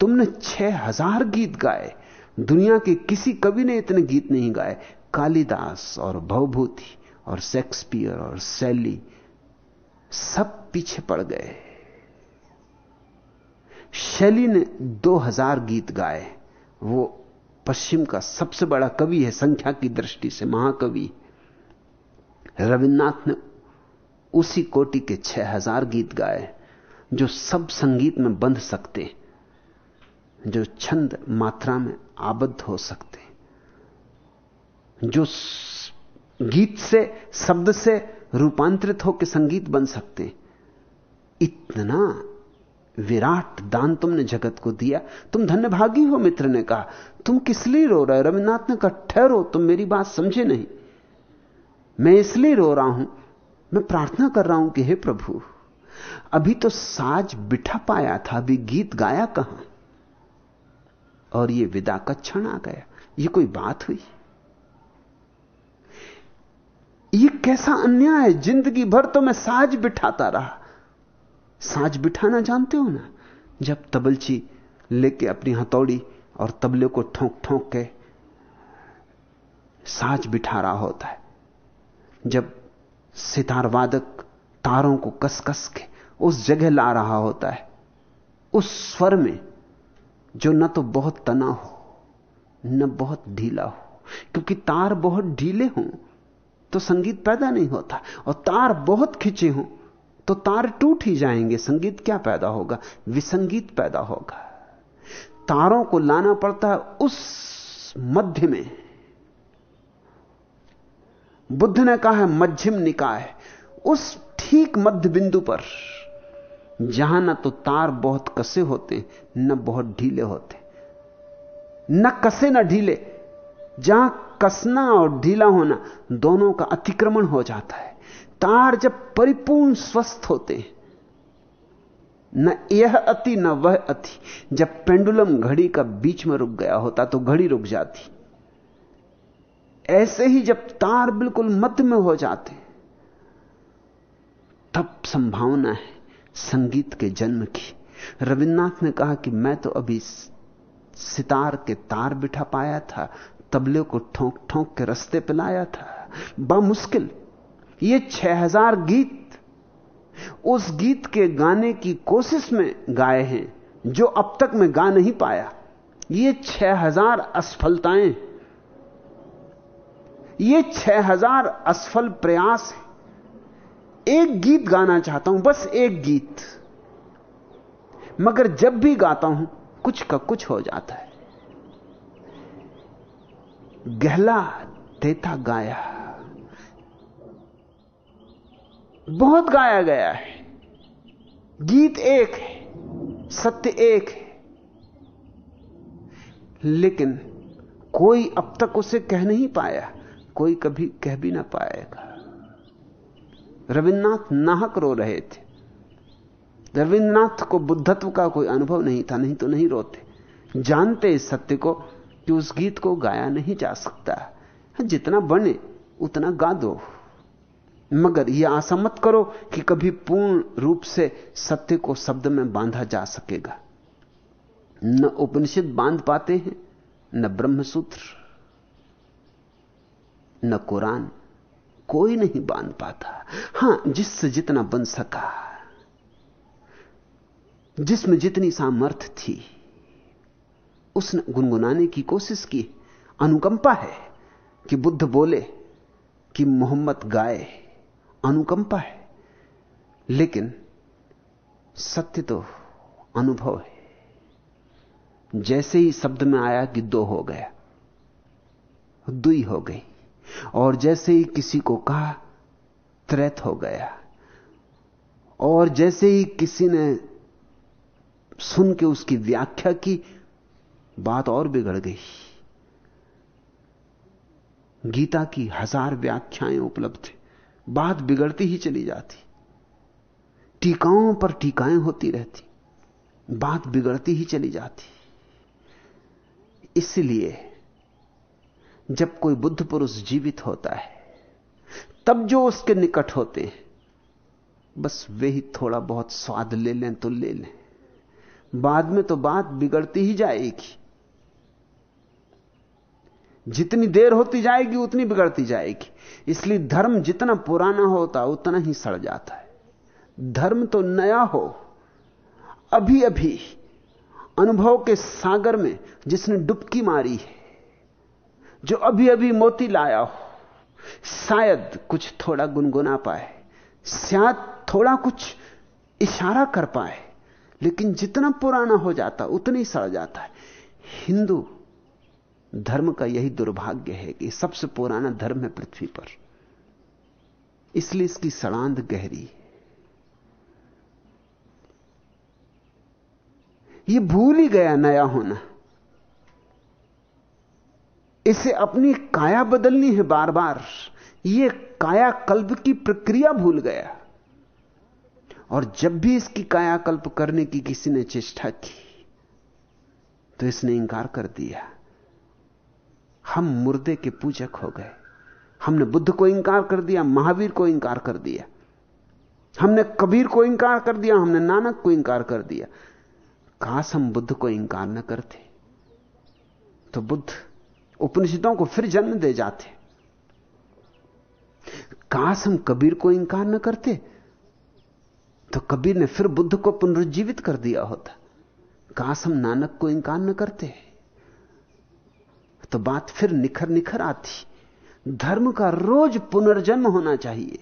तुमने छह हज़ार गीत गाए, दुनिया के किसी कवि ने इतने गीत नहीं गाए, कालिदास और भवभूति और शेक्सपियर और शैली सब पीछे पड़ गए। शैली ने दो हज़ार गीत गाए, वो पश्चिम का सबसे बड़ा कवि है, संख्या की दृष्टि से महाकवि। रविन्द्रनाथ ने उसी कोटि के छह हज़ार गीत गाए, जो सब संगीत में बंध सकते, जो छंद मात्रा में आबद्ध हो सकते, जो गीत से, शब्द से रूपांतरित होकर संगीत बन सकते। इतना विराट दान तुमने जगत को दिया। तुम धन्यभागी हो, मित्र ने कहा। तुम किस लिए रो रहे रविन्द्रनाथ ने कहा, ठहरो, तुम मेरी बात समझे नहीं। मैं इसलिए रो रहा हूँ, मैं प्रार्थना कर रहा हूँ कि हे प्रभु, अभी तो साज बिठा पाया था, अभी गीत गाया कहाँ? और ये विदा का क्षण आ गया। ये कोई बात हुई? ये कैसा अन्याय है? ज़िंदगी भर तो मैं साज बिठाता रहा। साज बिठाना जानते हो ना? जब तबलची लेके अपनी हथौड़ी और तबले को ठोंक ठोंक के साज बिठा रहा होता है। जब सितार वादक तारों को कस कस के उस जगह ला रहा होता है, उस स्वर में जो न तो बहुत तना हो, न बहुत ढीला हो, क्योंकि तार बहुत ढीले हों तो संगीत पैदा नहीं होता और तार बहुत खिंचे हों तो तार टूट ही जाएँगे, संगीत क्या पैदा होगा? विसंगीत पैदा होगा। तारों को लाना पड़ता है उस मध्य में। बुद्ध ने कहा है, मध्यम निकाय, उस ठीक मध्य बिंदु पर, जहाँ ना तो तार बहुत कसे होते, न बहुत ढीले होते। न कसे, न ढीले, जहाँ कसना और ढीला होना, दोनों का अतिक्रमण हो जाता है। तार जब परिपूर्ण स्वस्थ होते न यह अति, न वह अति। जब पेंडुलम घड़ी का बीच में रुक गया होता तो घड़ी रुक जाती। ऐसे ही जब तार बिल्कुल मध्य में हो जाते, तब संभावना है संगीत के जन्म की। रविन्द्रनाथ ने कहा कि मैं तो अभी सितार के तार बिठा पाया था, तबले को ठोंक ठोंक के रस्ते पे लाया था। बामुश्किल ये छह हज़ार गीत उस गीत के गाने की कोशिश में गाए हैं, जो अब तक मैं गा नहीं पाया। ये छह हज़ार असफलताएँ। ये छह हज़ार असफल प्रयास है। एक गीत गाना चाहता हूँ, बस एक गीत। मगर जब भी गाता हूँ, कुछ का कुछ हो जाता है। गहला देता गाया। बहुत गाया गया है। गीत एक है, सत्य एक है। लेकिन कोई अब तक उसे कह नहीं पाया, कोई कभी कह भी ना पाएगा। रविन्द्रनाथ नाहक रो रहे थे। रविन्द्रनाथ को बुद्धत्व का कोई अनुभव नहीं था, नहीं तो नहीं रोते। जानते इस सत्य को कि उस गीत को गाया नहीं जा सकता। जितना बने, उतना गा दो। मगर यह आशा मत करो कि कभी पूर्ण रूप से सत्य को शब्द में बांधा जा सकेगा। न उपनिषद बाँध पाते हैं, न ब्रह्मसूत्र, न कुरान, कोई नहीं बाँध पाता। हाँ, जिससे जितना बन सका, जिसमें जितनी सामर्थ्य थी, उसने गुनगुनाने की कोशिश की। अनुकंपा है कि बुद्ध बोले कि मोहम्मद गाए। अनुकंपा है। लेकिन सत्य तो अनुभव है। जैसे ही शब्द में आया कि दो हो गया, दुई हो गई, और जैसे ही किसी को कहा, त्रैत हो गया, और जैसे ही किसी ने सुन के उसकी व्याख्या की, बात और बिगड़ गई। गीता की हज़ार व्याख्याएँ उपलब्ध है। बात बिगड़ती ही चली जाती। टीकाओं पर टीकाएँ होती रहती। बात बिगड़ती ही चली जाती। इसलिए जब कोई बुद्ध पुरुष जीवित होता है, तब जो उसके निकट होते हैं, बस वे ही थोड़ा बहुत स्वाद ले लें तो ले लें। बाद में तो बात बिगड़ती ही जाएगी। जितनी देर होती जाएगी, उतनी बिगड़ती जाएगी। इसलिए धर्म जितना पुराना होता, उतना ही सड़ जाता है। धर्म तो नया हो। अभी अभी अनुभव के सागर में जिसने डुबकी मारी है, जो अभी अभी मोती लाया हो, शायद कुछ थोड़ा गुनगुना पाए, शायद थोड़ा कुछ इशारा कर पाए, लेकिन जितना पुराना हो जाता, उतना सड़ जाता है। हिंदू धर्म का यही दुर्भाग्य है कि सबसे पुराना धर्म है पृथ्वी पर। इसलिए इसकी सड़ांध गहरी है। यह भूल ही गया नया होना। इसे अपनी काया बदलनी है बार बार यह कायाकल्प की प्रक्रिया भूल गया। और जब भी इसकी कायाकल्प करने की किसी ने चेष्टा की तो इसने इंकार कर दिया। हम मुर्दे के पूजक हो गए। हमने बुद्ध को इंकार कर दिया, महावीर को इंकार कर दिया। हमने कबीर को इंकार कर दिया, हमने नानक को इंकार कर दिया। काश हम बुद्ध को इंकार न करते। तो बुद्ध उपनिषदों को फिर जन्म दे जाते। काश हम कबीर को इंकार न करते तो कबीर ने फिर बुद्ध को पुनरुज्जीवित कर दिया होता। काश हम नानक को इंकार न करते। तो बात फिर निखर निखर आती। धर्म का रोज पुनर्जन्म होना चाहिए।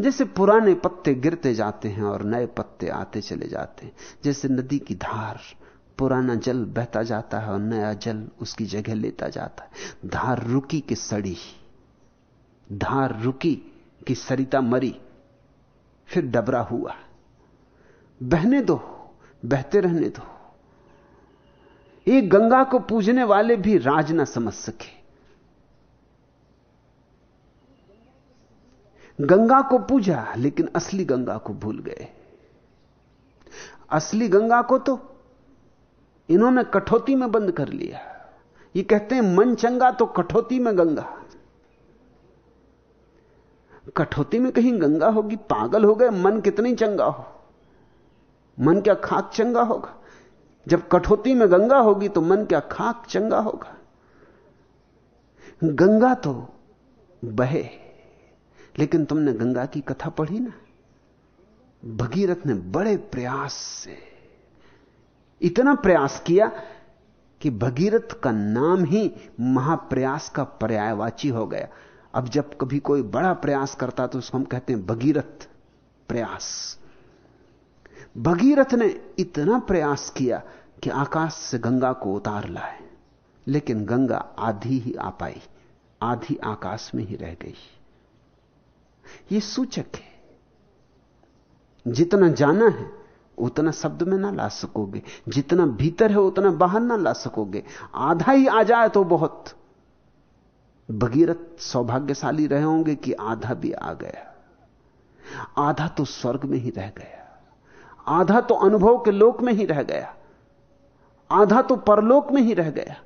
जैसे पुराने पत्ते गिरते जाते हैं और नए पत्ते आते चले जाते हैं। जैसे नदी की धार, पुराना जल बहता जाता है और नया जल उसकी जगह लेता जाता है। धार रुकी कि सड़ी, धार रुकी कि सरिता मरी, फिर डबरा हुआ। बहने दो, बहते रहने दो। एक गंगा को पूजने वाले भी राज ना समझ सके। गंगा को पूजा, लेकिन असली गंगा को भूल गए। असली गंगा को तो इन्होंने कठौती में बंद कर लिया। ये कहते हैं, मन चंगा तो कठौती में गंगा। कठौती में कहीं गंगा होगी, पागल हो गए, मन कितनी चंगा हो। मन क्या खाक चंगा होगा? जब कठोती में गंगा होगी तो मन क्या खाक चंगा होगा? गंगा तो बहे, लेकिन तुमने गंगा की कथा पढ़ी ना? भगीरथ ने बड़े प्रयास से, इतना प्रयास किया कि भगीरथ का नाम ही महाप्रयास का पर्यायवाची हो गया। अब जब कभी कोई बड़ा प्रयास करता तो उसको हम कहते हैं भगीरथ प्रयास। भगीरथ ने इतना प्रयास किया कि आकाश से गंगा को उतार लाए, लेकिन गंगा आधी ही आ पाई, आधी आकाश में ही रह गई। यह सूचक है। जितना जाना है, उतना शब्द में ना ला सकोगे। जितना भीतर है, उतना बाहर ना ला सकोगे। आधा ही आ जाए तो बहुत। भगीरथ सौभाग्यशाली रहे होंगे कि आधा भी आ गया। आधा तो स्वर्ग में ही रह गया। आधा तो अनुभव के लोक में ही रह गया, आधा तो परलोक में ही रह गया,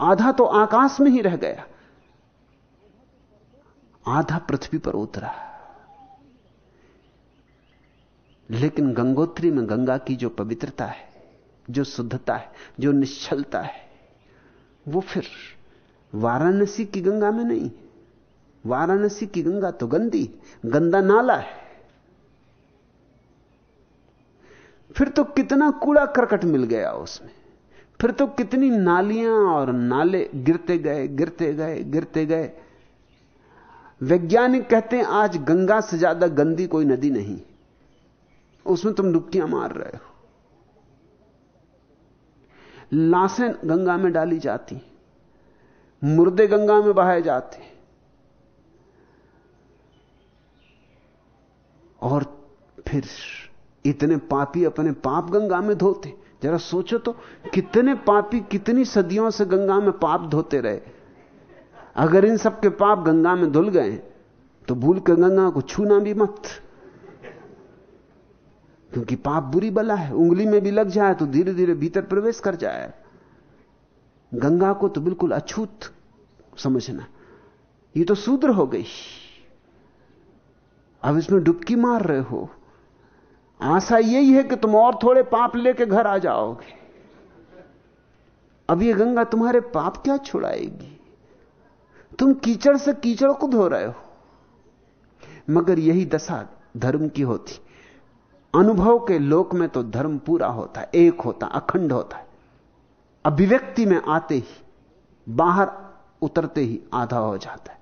आधा तो आकाश में ही रह गया। आधा पृथ्वी पर उतरा। लेकिन गंगोत्री में गंगा की जो पवित्रता है, जो शुद्धता है, जो निश्चलता है, वो फिर वाराणसी की गंगा में नहीं। वाराणसी की गंगा तो गंदी, गंदा नाला है। फिर तो कितना कूड़ा करकट मिल गया उसमें। फिर तो कितनी नालियाँ और नाले गिरते गए गिरते गए गिरते गए। वैज्ञानिक कहते हैं, आज गंगा से ज़्यादा गंदी कोई नदी नहीं। उसमें तुम डुबकियाँ मार रहे हो। लाशें गंगा में डाली जाती, मुर्दे गंगा में बहाए जाते। और फिर इतने पापी अपने पाप गंगा में धोते। जरा सोचो तो कितने पापी, कितनी सदियों से गंगा में पाप धोते रहे। अगर इन सब के पाप गंगा में धुल गए तो भूल कर गंगा को छूना भी मत। क्योंकि पाप बुरी बला है, उंगली में भी लग जाए तो धीरे धीरे भीतर प्रवेश कर जाए। गंगा को तो बिल्कुल अछूत समझना। ये तो सूद्र हो गई। अब इसमें डुबकी मार रहे हो। आशा यही है कि तुम और थोड़े पाप लेके घर आ जाओगे। अब ये गंगा तुम्हारे पाप क्या छुड़ाएगी? तुम कीचड़ से कीचड़ को धो रहे हो। मगर यही दशा धर्म की होती। अनुभव के लोक में तो धर्म पूरा होता है एक होता, अखंड होता। है अभिव्यक्ति में आते ही, बाहर उतरते ही आधा हो जाता है।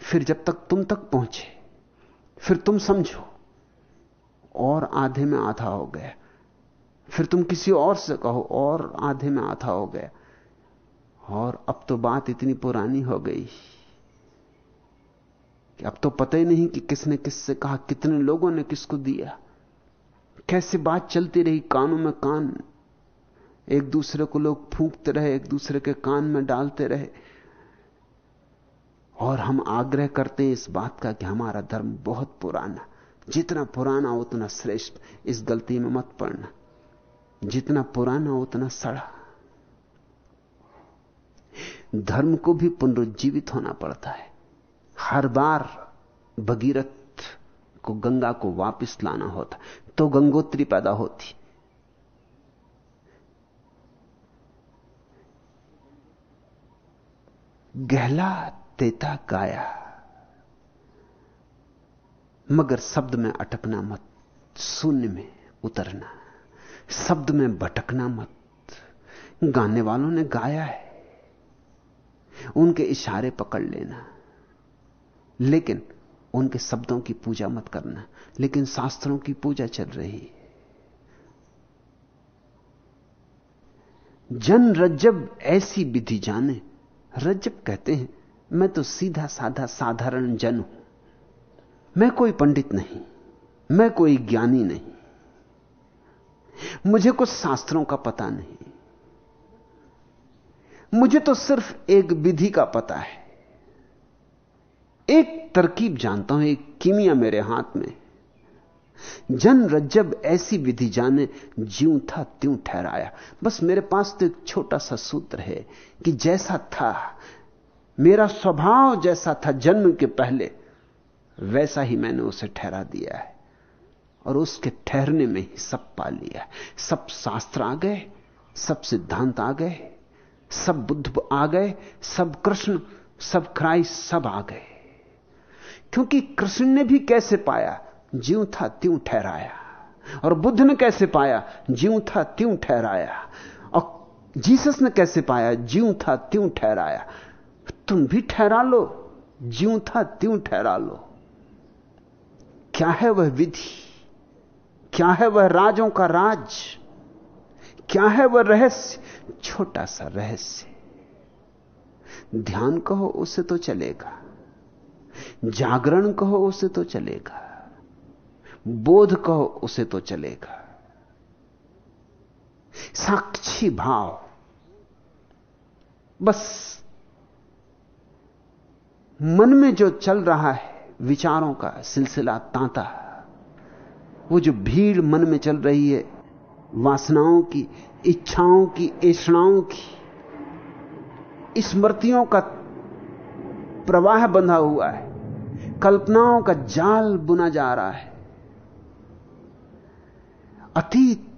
फिर जब तक तुम तक पहुँचे, फिर तुम समझो और आधे में आधा हो गया। फिर तुम किसी और से कहो, और आधे में आधा हो गया। और अब तो बात इतनी पुरानी हो गई कि अब तो पता ही नहीं कि किसने किससे कहा, कितने लोगों ने किसको दिया। कैसे बात चलती रही कानों में कान। एक दूसरे को लोग फूंकते रहे, एक दूसरे के कान में डालते रहे। और हम आग्रह करते हैं इस बात का कि हमारा धर्म बहुत पुराना। जितना पुराना, उतना श्रेष्ठ। इस गलती में मत पड़ना। जितना पुराना, उतना सड़ा। धर्म को भी पुनरुज्जीवित होना पड़ता है। हर बार भगीरथ को, गंगा को वापस लाना होता। तो गंगोत्री पैदा होती। गहला तेता गाया। मगर शब्द में अटकना मत, शून्य में उतरना। शब्द में भटकना मत। गाने वालों ने गाया है, उनके इशारे पकड़ लेना। लेकिन उनके शब्दों की पूजा मत करना, लेकिन शास्त्रों की पूजा चल रही जन रज्जब ऐसी विधि जाने, रज्जब कहते हैं, मैं तो सीधा साधा साधारण जन हूँ। मैं कोई पंडित नहीं, मैं कोई ज्ञानी नहीं। मुझे कुछ शास्त्रों का पता नहीं। मुझे तो सिर्फ़ एक विधि का पता है। एक तरकीब जानता हूँ, एक कीमिया मेरे हाथ में। जन रज्जब ऐसी विधि जाने, ज्यों था त्यों ठहराया। बस मेरे पास तो एक छोटा सा सूत्र है कि जैसा था, मेरा स्वभाव जैसा था जन्म के पहले वैसा ही मैंने उसे ठहरा दिया है। और उसके ठहरने में ही सब पा लिया सब शास्त्र आ गए, सब सिद्धांत आ गए, सब बुद्ध आ गए, सब कृष्ण, सब क्राइस्ट सब आ गए। क्योंकि कृष्ण ने भी कैसे पाया? ज्यों था त्यों ठहराया। और बुद्ध ने कैसे पाया? ज्यों था त्यों ठहराया। और जीसस ने कैसे पाया? ज्यों था त्यों ठहराया। तुम भी ठहरा लो, ज्यों था त्यों ठहरा लो। क्या है वह विधि? क्या है वह राजों का राज? क्या है वह रहस्य? छोटा सा रहस्य। ध्यान कहो उसे तो चलेगा। जागरण कहो उसे तो चलेगा। बोध कहो उसे तो चलेगा। साक्षी भाव। बस। मन में जो चल रहा है विचारों का सिलसिला तांता वो जो भीड़ मन में चल रही है, वासनाओं की, इच्छाओं की, ऐषणाओं की, स्मृतियों का प्रवाह बंधा हुआ है। कल्पनाओं का जाल बुना जा रहा है। अतीत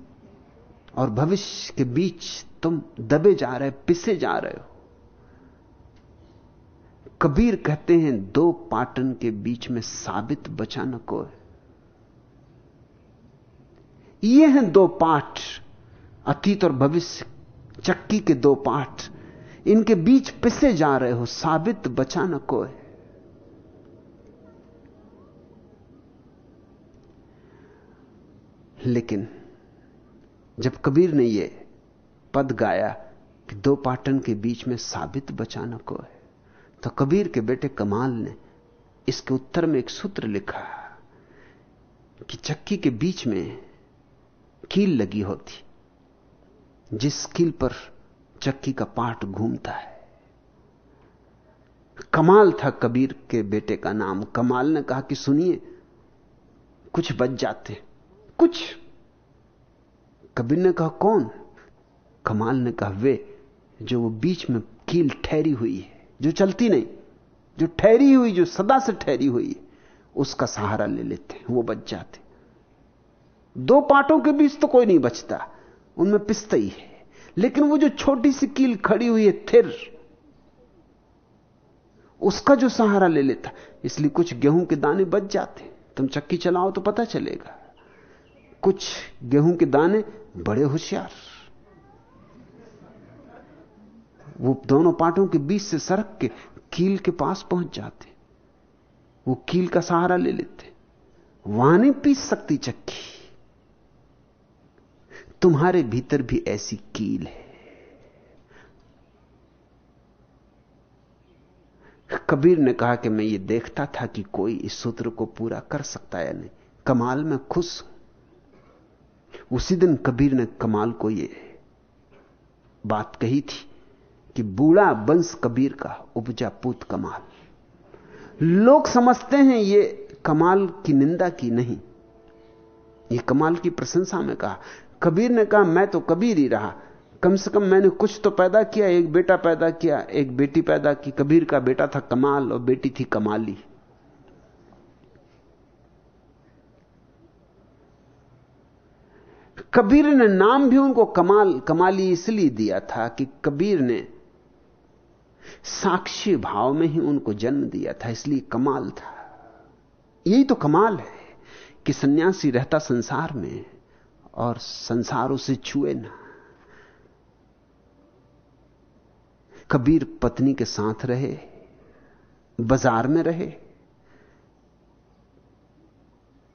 और भविष्य के बीच तुम दबे जा रहे, पिसे जा रहे हो। कबीर कहते हैं, दो पाटन के बीच में साबित बचा न को ये हैं दो पाठ, अतीत और भविष्य, चक्की के दो पाठ। इनके बीच पिसे जा रहे हो, साबित बचा न को लेकिन जब कबीर ने यह पद गाया कि दो पाटन के बीच में साबित बचाना को है तो कबीर के बेटे कमाल ने इसके उत्तर में एक सूत्र लिखा कि चक्की के बीच में कील लगी होती, जिस कील पर चक्की का पाठ घूमता है। कमाल था कबीर के बेटे का नाम। कमाल ने कहा कि सुनिए, कुछ बच जाते, कुछ। कबीर ने कहा, कौन? कमाल ने कहा, वे, जो वो बीच में कील ठहरी हुई है। जो चलती नहीं, जो ठहरी हुई, जो सदा से ठहरी हुई है, उसका सहारा ले लेते हैं, वो बच जाते दो पाटों के बीच तो कोई नहीं बचता, उनमें पिस्ता ही है। लेकिन वो जो छोटी सी कील खड़ी हुई है, थिर, उसका जो सहारा ले लेता, इसलिए कुछ गेहूँ के दाने बच जाते तुम चक्की चलाओ तो पता चलेगा, कुछ गेहूँ के दाने बड़े होशियार। वो दोनों पाटों के बीच से सरक के कील के पास पहुँच जाते। वो कील का सहारा ले लेते। वहाँ नहीं पीस सकती चक्की। तुम्हारे भीतर भी ऐसी कील है। कबीर ने कहा कि मैं ये देखता था कि कोई इस सूत्र को पूरा कर सकता है नहीं। कमाल में खुश हूँ। उसी दिन कबीर ने कमाल को ये बात कही थी। कि बूढ़ा वंश कबीर का उपजा पूत कमाल। लोग समझते हैं ये कमाल की निंदा की नहीं। ये कमाल की प्रशंसा में कहा। कबीर ने कहा, मैं तो कबीर ही रहा। कम से कम मैंने कुछ तो पैदा किया, एक बेटा पैदा किया, एक बेटी पैदा की। कबीर का बेटा था कमाल और बेटी थी कमाली। कबीर ने नाम भी उनको कमाल, कमाली इसलिए दिया था कि कबीर ने साक्षी भाव में ही उनको जन्म दिया था, इसलिए कमाल था। यही तो कमाल है कि सन्यासी रहता संसार में और संसार उसे छुए ना। कबीर पत्नी के साथ रहे, बाज़ार में रहे,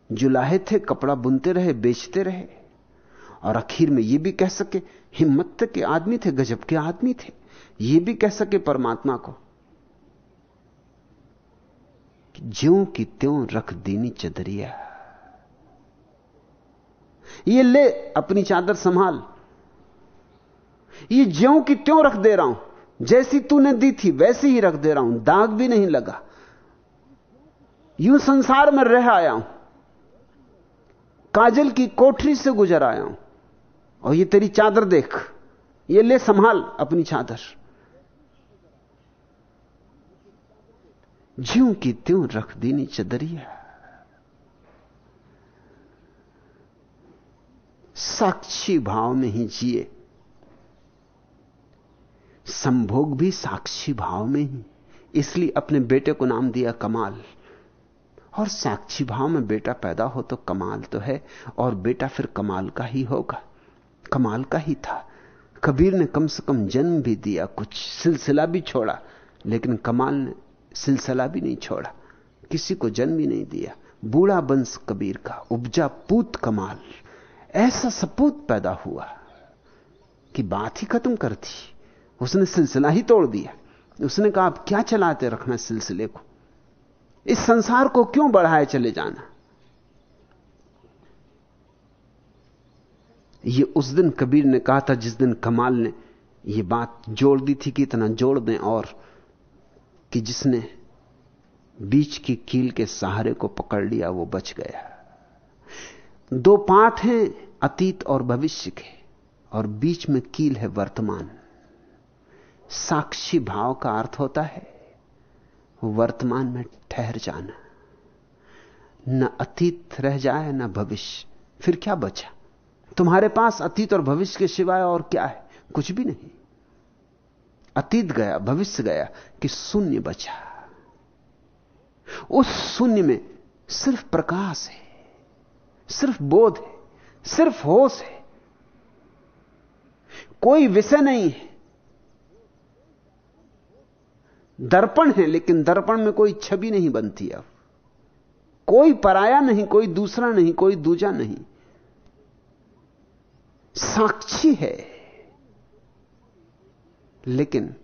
जुलाहे थे, कपड़ा बुनते रहे, बेचते रहे, और आखिर में यह भी कह सके, हिम्मत के आदमी थे, गजब के आदमी थे। यह भी कह सके परमात्मा को ज्यों की त्यों रख दीनी चदरिया। ये ले अपनी चादर संभाल। ये ज्यों की त्यों रख दे रहा हूँ। जैसी तूने दी थी, वैसी ही रख दे रहा हूँ। दाग भी नहीं लगा। यूँ संसार में रह आया हूँ। काजल की कोठरी से गुजर आया हूँ। और ये तेरी चादर देख। ये ले संभाल अपनी चादर। ज्यों की त्यों रख दीनी चदरिया। साक्षी भाव में ही जिए। संभोग भी साक्षी भाव में ही। इसलिए अपने बेटे को नाम दिया कमाल। और साक्षी भाव में बेटा पैदा हो तो कमाल तो है, और बेटा फिर कमाल का ही होगा। कमाल का ही था। कबीर ने कम से कम जन्म भी दिया, कुछ सिलसिला भी छोड़ा, लेकिन कमाल ने सिलसिला भी नहीं छोड़ा, किसी को जन्म भी नहीं दिया। बूढ़ा बंश कबीर का उपजा पूत कमाल। ऐसा सपूत पैदा हुआ कि बात ही खत्म कर दी। उसने सिलसिला ही तोड़ दिया। उसने कहा आप क्या चलाते रखना सिलसिले को? इस संसार को क्यों बढ़ाए चले जाना? ये उस दिन कबीर ने कहा था जिस दिन कमाल ने ये बात जोड़ दी थी कि इतना जोड़ दें और कि जिसने बीच की कील के सहारे को पकड़ लिया, वो बच गया। दो पात हैं, अतीत और भविष्य के, और बीच में कील है वर्तमान। साक्षी भाव का अर्थ होता है, वर्तमान में ठहर जाना। न अतीत रह जाए, न भविष्य। फिर क्या बचा? तुम्हारे पास अतीत और भविष्य के सिवाय और क्या है? कुछ भी नहीं। अतीत गया, भविष्य गया कि शून्य बचा। उस शून्य में सिर्फ़ प्रकाश है, सिर्फ़ बोध है, सिर्फ़ होश है। कोई विषय नहीं है। दर्पण है, लेकिन दर्पण में कोई छवि नहीं बनती अब। कोई पराया नहीं, कोई दूसरा नहीं, कोई दूजा नहीं। साक्षी है। लेकिन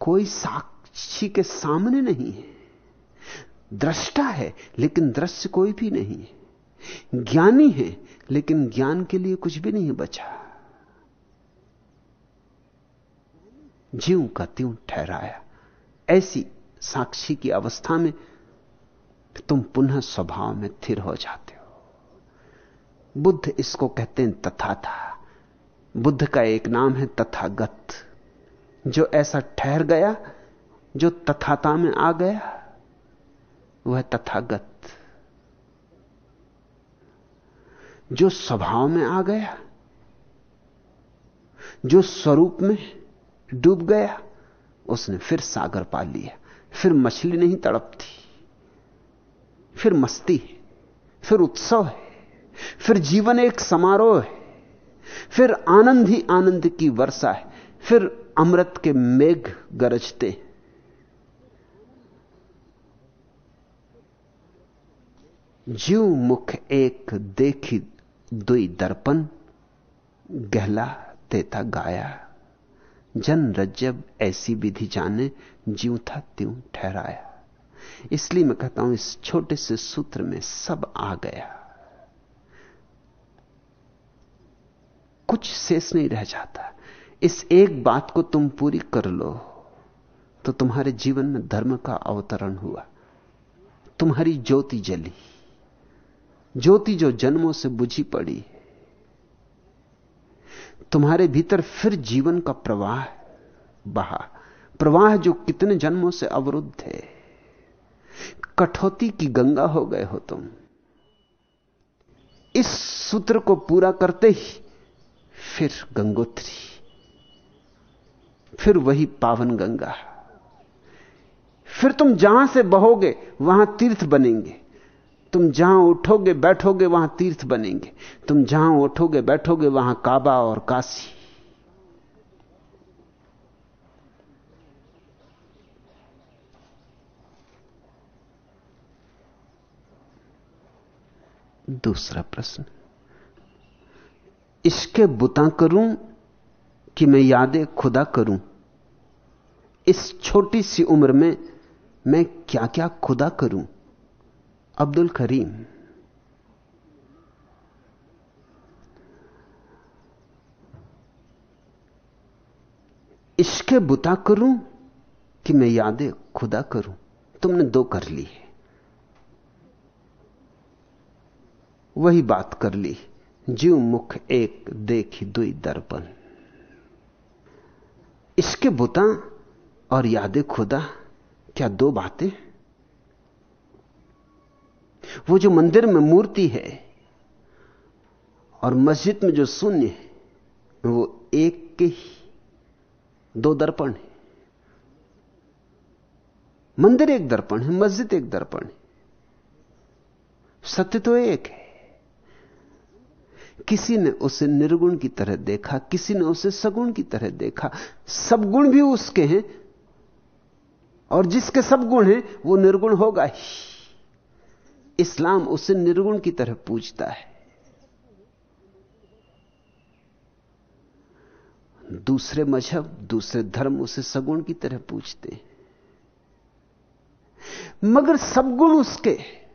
कोई साक्षी के सामने नहीं है। दृष्टा है, लेकिन दृश्य कोई भी नहीं है। ज्ञानी है, लेकिन ज्ञान के लिए कुछ भी नहीं बचा। जीव का त्यों ठहराया। ऐसी साक्षी की अवस्था में तुम पुनः स्वभाव में थिर हो जाते हो। बुद्ध इसको कहते हैं तथा था। बुद्ध का एक नाम है तथागत। जो ऐसा ठहर गया, जो तथाता में आ गया, वह तथागत। जो स्वभाव में आ गया, जो स्वरूप में डूब गया, उसने फिर सागर पा लिया। फिर मछली नहीं तड़पती, फिर मस्ती है, फिर उत्सव है, फिर जीवन एक समारोह है, फिर आनंद ही आनंद की वर्षा है, फिर अमृत के मेघ गरजते। जीव मुख एक देखी दुई दर्पण गहला तेता गाया। जन रज्जब ऐसी विधि जाने, जीव था त्यों ठहराया। इसलिए मैं कहता हूँ, इस छोटे से सूत्र में सब आ गया। कुछ शेष नहीं रह जाता। इस एक बात को तुम पूरी कर लो तो तुम्हारे जीवन में धर्म का अवतरण हुआ। तुम्हारी ज्योति जली। ज्योति जो जन्मों से बुझी पड़ी तुम्हारे भीतर फिर जीवन का प्रवाह बहा। प्रवाह जो कितने जन्मों से अवरुद्ध है। कठौती की गंगा हो गए हो तुम। इस सूत्र को पूरा करते ही फिर गंगोत्री। फिर वही पावन गंगा। फिर तुम जहाँ से बहोगे, वहाँ तीर्थ बनेंगे। तुम जहाँ उठोगे, बैठोगे, वहाँ तीर्थ बनेंगे। तुम जहाँ उठोगे, बैठोगे, वहाँ काबा और काशी। दूसरा प्रश्न। इसके बुता करूँ कि मैं यादें खुदा करूँ। इस छोटी सी उम्र में मैं क्या क्या खुदा करूँ? अब्दुल करीम। इसके बुता करूँ कि मैं यादें खुदा करूँ? तुमने दो कर ली है। वही बात कर ली। जीव मुख एक, देखी दुई दर्पण। इसके बुता और यादें खुदा, क्या दो बातें? वो जो मंदिर में मूर्ति है और मस्जिद में जो शून्य है, वो एक के ही दो दर्पण है। मंदिर एक दर्पण है, मस्जिद एक दर्पण है। सत्य तो एक है। किसी ने उसे निर्गुण की तरह देखा, किसी ने उसे सगुण की तरह देखा। सब गुण भी उसके हैं, और जिसके सब गुण हैं, वो निर्गुण होगा ही। इस्लाम उसे निर्गुण की तरह पूछता है। दूसरे मज़हब, दूसरे धर्म उसे सगुण की तरह पूछते हैं। मगर सब गुण उसके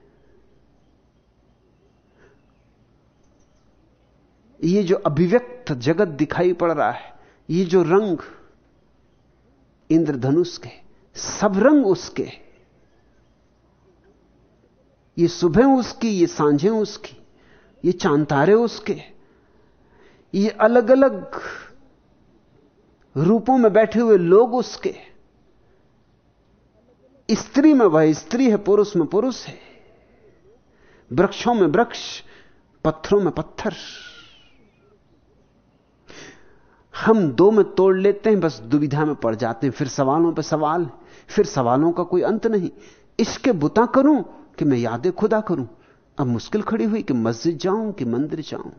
जो अभिव्यक्त जगत दिखाई पड़ रहा है, ये जो रंग इंद्रधनुष के, सब रंग उसके। ये सुबह उसकी, ये सांझें उसकी, ये चांतारे उसके। ये अलग अलग रूपों में बैठे हुए लोग उसके। स्त्री में वह स्त्री है, पुरुष में पुरुष है। वृक्षों में वृक्ष, पत्थरों में पत्थर। हम दो में तोड़ लेते हैं, बस दुविधा में पड़ जाते हैं। फिर सवालों पर सवाल फिर सवालों का कोई अंत नहीं। इसके बुता करूँ कि मैं यादें खुदा करूँ? अब मुश्किल खड़ी हुई कि मस्जिद जाऊँ कि मंदिर जाऊँ?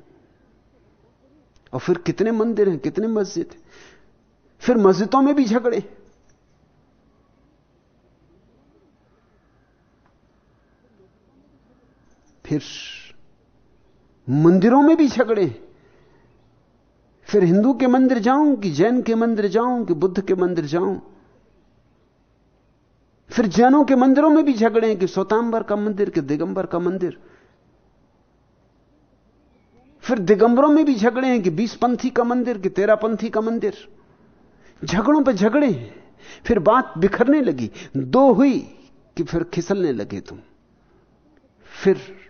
और फिर कितने मंदिर हैं, कितने मस्जिद हैं? फिर मस्जिदों में भी झगड़े। फिर मंदिरों में भी झगड़े फिर हिंदू के मंदिर जाऊँ कि जैन के मंदिर जाऊँ कि बुद्ध के मंदिर जाऊँ? फिर जैनों के मंदिरों में भी झगड़े कि सोतांबर का मंदिर कि दिगंबर का मंदिर। फिर दिगंबरों में भी झगड़े हैं कि बीस पंथी का मंदिर कि तेरह पंथी का मंदिर। झगड़ों पर झगड़े हैं। फिर बात बिखरने लगी, दो हुई कि फिर खिसलने लगे तुम। फिर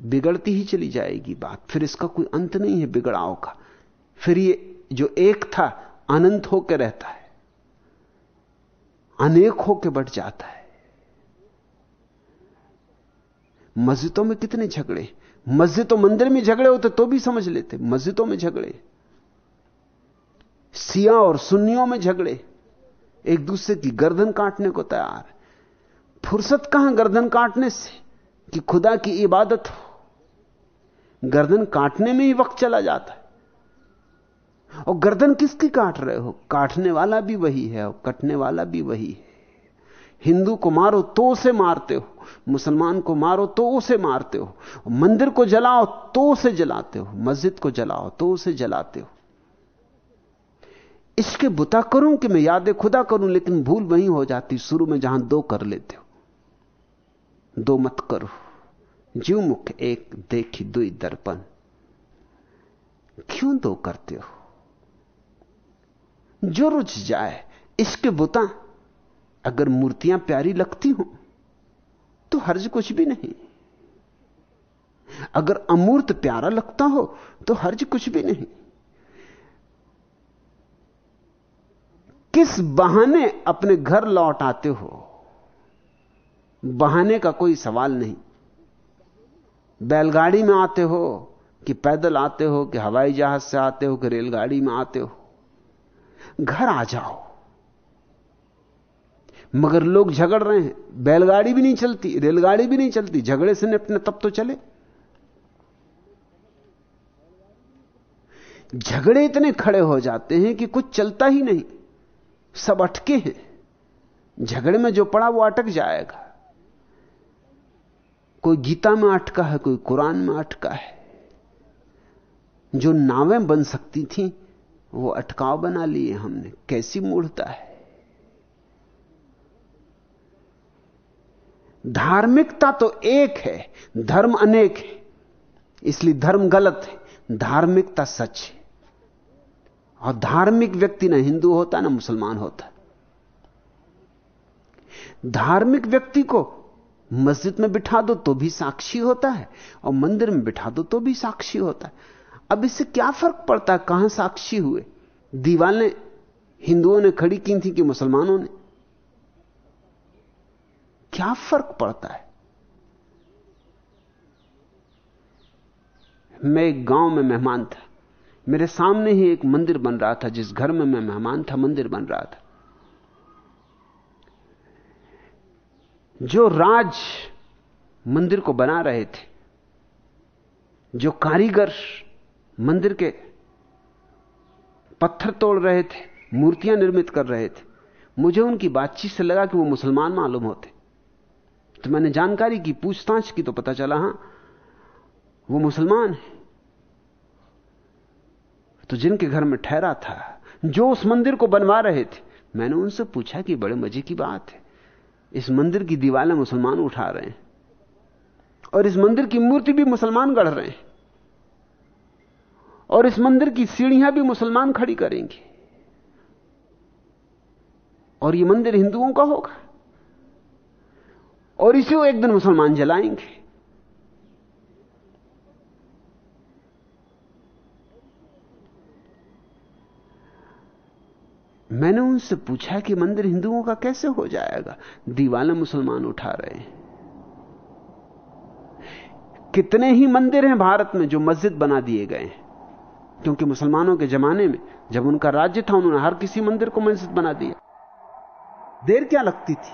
बिगड़ती ही चली जाएगी बात। फिर इसका कोई अंत नहीं है बिगड़ाव का। फिर ये जो एक था, अनंत होकर रहता है। अनेक होकर बढ़ जाता है। मस्जिदों में कितने झगड़े? मस्जिद तो मंदिर में झगड़े होते तो भी समझ लेते। मस्जिदों में झगड़े। सिया और सुन्नियों में झगड़े। एक दूसरे की गर्दन काटने को तैयार। फुर्सत कहाँ गर्दन काटने से? कि खुदा की इबादत हो। गर्दन काटने में ही वक्त चला जाता है। और गर्दन किसकी काट रहे हो? काटने वाला भी वही है और कटने वाला भी वही है। हिंदू को मारो तो उसे मारते हो, मुसलमान को मारो तो उसे मारते हो, मंदिर को जलाओ तो उसे जलाते हो, मस्जिद को जलाओ तो उसे जलाते हो। इसके बुता करूँ कि मैं यादें खुदा करूँ, लेकिन भूल वही हो जाती, शुरू में जहाँ दो कर लेते हो, दो मत करो। जीव मुख एक देखी दुई दर्पण। क्यों दो करते हो? जो रुझ जाए, इसके बुता अगर मूर्तियाँ प्यारी लगती हो तो हर्ज कुछ भी नहीं। अगर अमूर्त प्यारा लगता हो तो हर्ज कुछ भी नहीं। किस बहाने अपने घर लौट आते हो? बहाने का कोई सवाल नहीं। बैलगाड़ी में आते हो कि पैदल आते हो, कि हवाई जहाज़ से आते हो, कि रेलगाड़ी में आते हो। घर आ जाओ। मगर लोग झगड़ रहे हैं। बैलगाड़ी भी नहीं चलती, रेलगाड़ी भी नहीं चलती। झगड़े से निपटने तब तो चले। झगड़े इतने खड़े हो जाते हैं कि कुछ चलता ही नहीं। सब अटके हैं। झगड़े में जो पड़ा वो अटक जाएगा। कोई गीता में अटका है, कोई कुरान में अटका है। जो नावें बन सकती थी, वो अटकाव बना लिए हमने। कैसी मूढ़ता है। धार्मिकता तो एक है, धर्म अनेक है। इसलिए धर्म गलत है, धार्मिकता सच है। और धार्मिक व्यक्ति ना हिंदू होता, ना मुसलमान होता। धार्मिक व्यक्ति को मस्जिद में बिठा दो तो भी साक्षी होता है, और मंदिर में बिठा दो तो भी साक्षी होता है। अब इससे क्या फ़र्क पड़ता है? कहाँ साक्षी हुए? दीवालें हिंदुओं ने खड़ी की थी कि मुसलमानों ने? क्या फ़र्क पड़ता है? मैं एक गाँव में मेहमान था। मेरे सामने ही एक मंदिर बन रहा था, जिस घर में मैं मेहमान था, मंदिर बन रहा था। जो राज मंदिर को बना रहे थे, जो कारीगर मंदिर के पत्थर तोड़ रहे थे, मूर्तियाँ निर्मित कर रहे थे, मुझे उनकी बातचीत से लगा कि वो मुसलमान मालूम होते। तो मैंने जानकारी की, पूछताछ की तो पता चला, हाँ, वो मुसलमान है। तो जिनके घर में ठहरा था, जो उस मंदिर को बनवा रहे थे, मैंने उनसे पूछा कि बड़े मज़े की बात है। इस मंदिर की दीवारें मुसलमान उठा रहे हैं। और इस मंदिर की मूर्ति भी मुसलमान गढ़ रहे हैं। और इस मंदिर की सीढ़ियाँ भी मुसलमान खड़ी करेंगे। और ये मंदिर हिंदुओं का होगा। और इसे वो एक दिन मुसलमान जलाएँगे। मैंने उनसे पूछा कि मंदिर हिंदुओं का कैसे हो जाएगा? दीवाले मुसलमान उठा रहे हैं। कितने ही मंदिर हैं भारत में जो मस्जिद बना दिए गए हैं। क्योंकि मुसलमानों के जमाने में जब उनका राज्य था, उन्होंने हर किसी मंदिर को मस्जिद बना दिया। देर क्या लगती थी?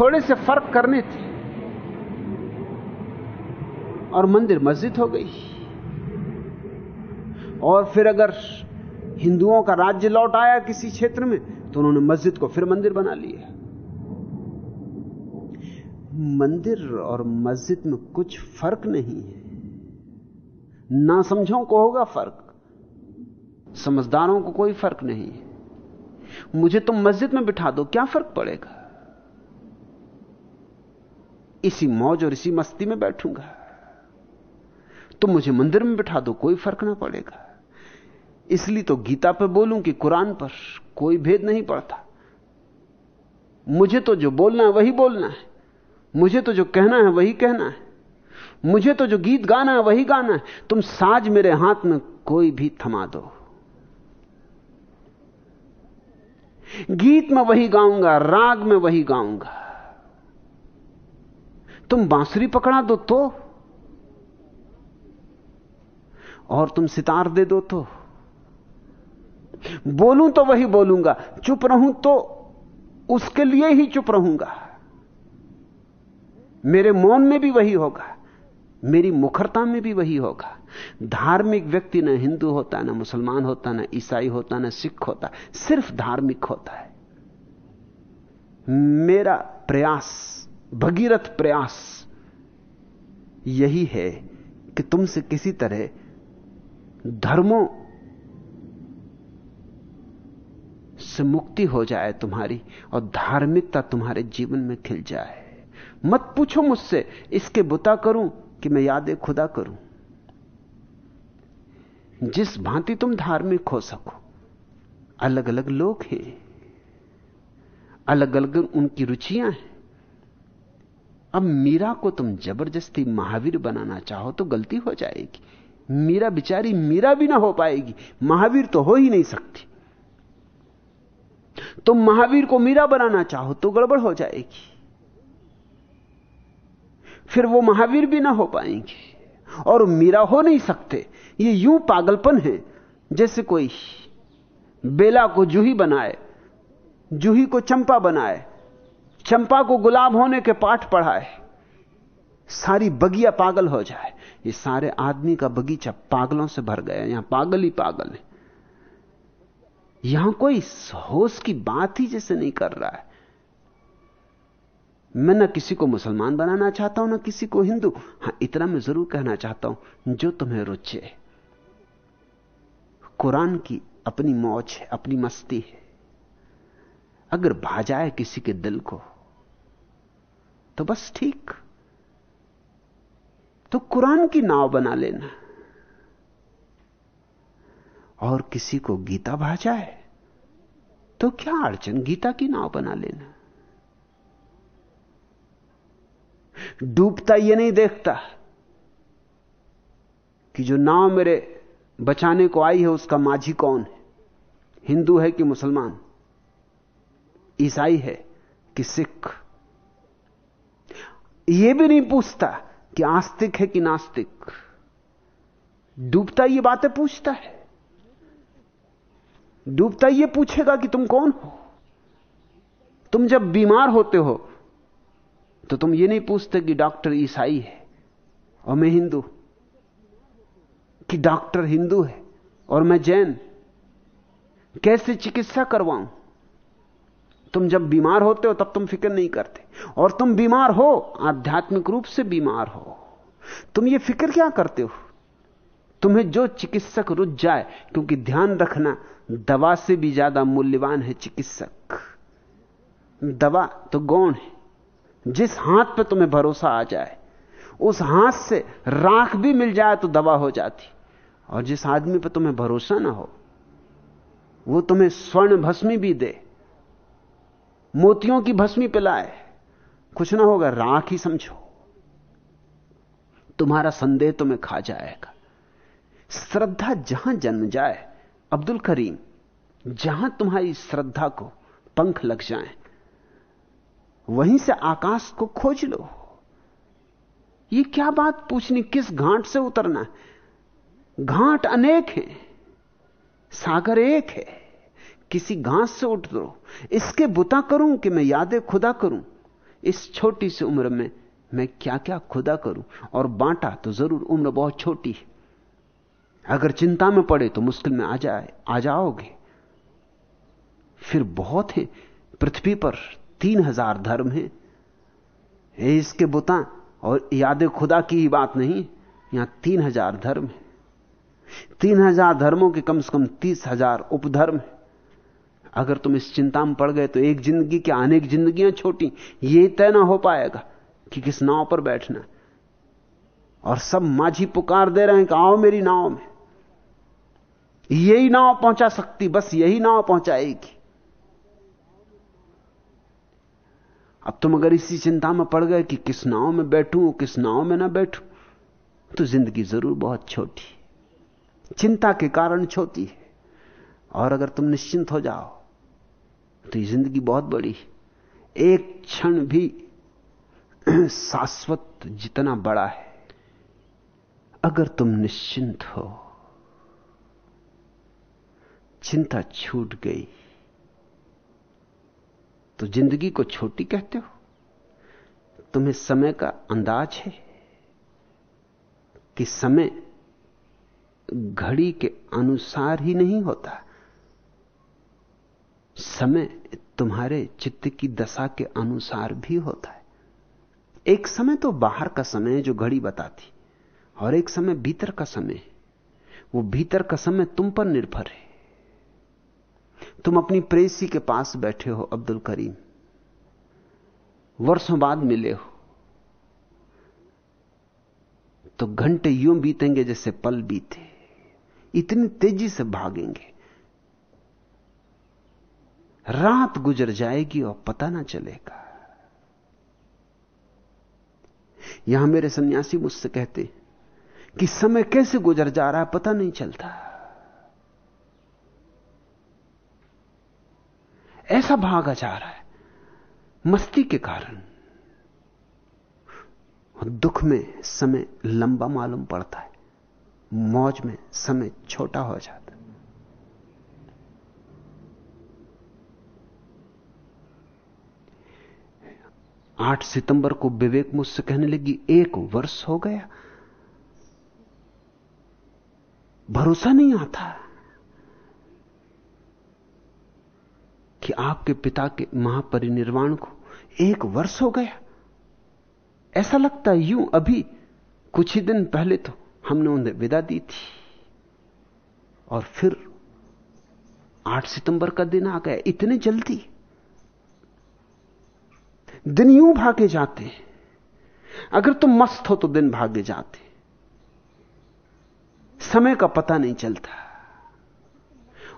थोड़े से फ़र्क करने थे। और मंदिर मस्जिद हो गई। और फिर अगर हिंदुओं का राज्य लौट आया किसी क्षेत्र में तो उन्होंने मस्जिद को फिर मंदिर बना लिया। मंदिर और मस्जिद में कुछ फ़र्क नहीं है। ना समझों को होगा फ़र्क, समझदारों को कोई फ़र्क नहीं है। मुझे तुम मस्जिद में बिठा दो, क्या फ़र्क पड़ेगा? इसी मौज और इसी मस्ती में बैठूँगा। तुम मुझे मंदिर में बिठा दो, कोई फ़र्क ना पड़ेगा। इसलिए तो गीता पर बोलूँ कि कुरान पर कोई भेद नहीं पड़ता। मुझे तो जो बोलना है वही बोलना है। मुझे तो जो कहना है वही कहना है। मुझे तो जो गीत गाना है वही गाना है। तुम साज मेरे हाथ में कोई भी थमा दो। गीत में वही गाऊँगा, राग में वही गाऊँगा। तुम बांसुरी पकड़ा दो तो और तुम सितार दे दो तो। बोलूँ तो वही बोलूँगा, चुप रहूँ तो उसके लिए ही चुप रहूँगा। मेरे मौन में भी वही होगा, मेरी मुखरता में भी वही होगा। धार्मिक व्यक्ति ना हिंदू होता, ना मुसलमान होता, ना ईसाई होता, ना सिख होता, सिर्फ़ धार्मिक होता है। मेरा प्रयास, भगीरथ प्रयास यही है कि तुमसे किसी तरह धर्मों से मुक्ति हो जाए तुम्हारी और धार्मिकता तुम्हारे जीवन में खिल जाए। मत पूछो मुझसे, इसके बुता करूँ कि मैं यादें खुदा करूँ। जिस भांति तुम धार्मिक हो सको अलग अलग लोग हैं अलग अलग उनकी रुचियाँ हैं। अब मीरा को तुम ज़बरदस्ती महावीर बनाना चाहो तो गलती हो जाएगी। मीरा बिचारी मीरा भी ना हो पाएगी। महावीर तो हो ही नहीं सकती। तुम महावीर को मीरा बनाना चाहो तो गड़बड़ हो जाएगी। फिर वो महावीर भी ना हो पाएँगे। और मीरा हो नहीं सकते। ये यूँ पागलपन है, जैसे कोई बेला को जूही बनाए, जूही को चंपा बनाए, चंपा को गुलाब होने के पाठ पढ़ाए। सारी बगिया पागल हो जाए। ये सारे आदमी का बगीचा पागलों से भर गया, यहाँ पागल ही पागल है। यहाँ कोई होश की बात ही जैसे नहीं कर रहा है। मैं ना किसी को मुसलमान बनाना चाहता हूँ, ना किसी को हिंदू। हाँ, इतना मैं ज़रूर कहना चाहता हूँ, जो तुम्हें रुचे। कुरान की अपनी मौज है, अपनी मस्ती है। अगर भा जाए किसी के दिल को तो बस ठीक। तो कुरान की नाव बना लेना। और किसी को गीता भा जाए तो क्या अड़चन गीता की नाव बना लेना? डूबता ये नहीं देखता कि जो नाव मेरे बचाने को आई है, उसका माझी कौन है? हिंदू है कि मुसलमान? ईसाई है कि सिख? यह भी नहीं पूछता कि आस्तिक है कि नास्तिक। डूबता ये बातें पूछता है। डूबता ये पूछेगा कि तुम कौन हो? तुम जब बीमार होते हो तो तुम ये नहीं पूछते कि डॉक्टर ईसाई है और मैं हिंदू। कि डॉक्टर हिंदू है और मैं जैन। कैसे चिकित्सा करवाऊं? तुम जब बीमार होते हो, तब तुम फ़िक्र नहीं करते। और तुम बीमार हो, आध्यात्मिक रूप से बीमार हो। तुम ये फ़िक्र क्या करते हो? तुम्हें जो चिकित्सक रुझ जाए, क्योंकि ध्यान रखना, दवा से भी ज़्यादा मूल्यवान है चिकित्सक। दवा तो गौण है। जिस हाथ पे तुम्हें भरोसा आ जाए, उस हाथ से राख भी मिल जाए तो दवा हो जाती। और जिस आदमी पर तुम्हें भरोसा ना हो, वो तुम्हें स्वर्ण भस्मी भी दे, मोतियों की भस्मी पिलाए कुछ ना होगा, राख ही समझो। तुम्हारा संदेह तुम्हें खा जाएगा। श्रद्धा जहाँ जन्म जाए, अब्दुल करीम, जहाँ तुम्हारी श्रद्धा को पंख लग जाए, वहीं से आकाश को खोज लो। ये क्या बात पूछनी, किस घाट से उतरना घाट अनेक हैं, सागर एक है। किसी घास से उठ दो। इसके बुता करूँ कि मैं यादें खुदा करूँ? इस छोटी सी उम्र में मैं क्या क्या खुदा करूँ? और बांटा तो ज़रूर, उम्र बहुत छोटी है। अगर चिंता में पड़े तो मुश्किल में आ जाए, आ जाओगे। फिर बहुत है। पृथ्वी पर तीन हज़ार धर्म है। इसके बुता और याद खुदा की ही बात नहीं, यहाँ तीन हज़ार धर्म है। तीन हज़ार धर्मों के कम से कम तीस हज़ार उपधर्म है। अगर तुम इस चिंता में पड़ गए तो एक ज़िंदगी क्या अनेक जिंदगियाँ छोटी, ये तय ना हो पाएगा कि किस नाव पर बैठना और सब माझी पुकार दे रहे हैं कि आओ मेरी नाव में। यही नाव पहुँचा सकती, बस यही नाव पहुंचाएगी। अब तुम अगर इसी चिंता में पड़ गए कि किस नाव में बैठूं, किस नाव में ना बैठूं तो ज़िंदगी ज़रूर बहुत छोटी चिंता के कारण छोटी है। और अगर तुम निश्चिंत हो जाओ तो ये ज़िंदगी बहुत बड़ी है। एक क्षण भी शाश्वत जितना बड़ा है, अगर तुम निश्चिंत हो चिंता छूट गई। तो ज़िंदगी को छोटी कहते हो? तुम्हें समय का अंदाज है कि समय घड़ी के अनुसार ही नहीं होता? समय तुम्हारे चित्त की दशा के अनुसार भी होता है। एक समय तो बाहर का समय है जो घड़ी बताती, और एक समय भीतर का समय है। वो भीतर का समय तुम पर निर्भर है। तुम अपनी प्रेसी के पास बैठे हो, अब्दुल करीम। वर्षों बाद मिले हो। तो घंटे यूँ बीतेंगे जैसे पल बीते। इतनी तेज़ी से भागेंगे। रात गुजर जाएगी और पता ना चलेगा। यहाँ मेरे सन्यासी मुझसे कहते कि समय कैसे गुजर जा रहा है पता नहीं चलता। ऐसा भागा जा रहा है, मस्ती के कारण। दुख में समय लंबा मालूम पड़ता है, मौज में समय छोटा हो जाता है। आठ सितंबर को विवेक मुझसे कहने लगी, एक वर्ष हो गया, भरोसा नहीं आता। कि आपके पिता के महापरिनिर्वाण को एक वर्ष हो गया। ऐसा लगता है, यूँ अभी कुछ ही दिन पहले तो हमने उन्हें विदा दी थी। और फिर 8 सितंबर का दिन आ गया, इतने जल्दी। दिन यूँ भागे जाते अगर तुम मस्त हो तो दिन भागे जाते समय का पता नहीं चलता।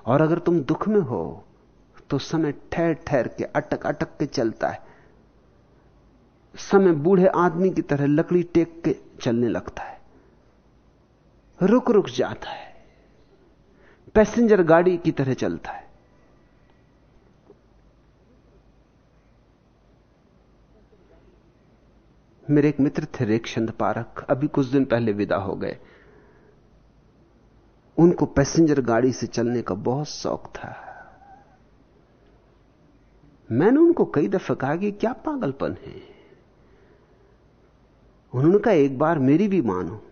और अगर तुम दुख में हो तो समय ठहर ठहर के, अटक अटक के चलता है। समय बूढ़े आदमी की तरह लकड़ी टेक के चलने लगता है। रुक रुक जाता है। पैसेंजर गाड़ी की तरह चलता है। मेरे एक मित्र थे रेखचंद पारक अभी कुछ दिन पहले विदा हो गए। उनको पैसेंजर गाड़ी से चलने का बहुत शौक था। मैंने उनको कई दफे कहा कि क्या पागलपन है। उन्होंने कहा, एक बार मेरी भी मानो।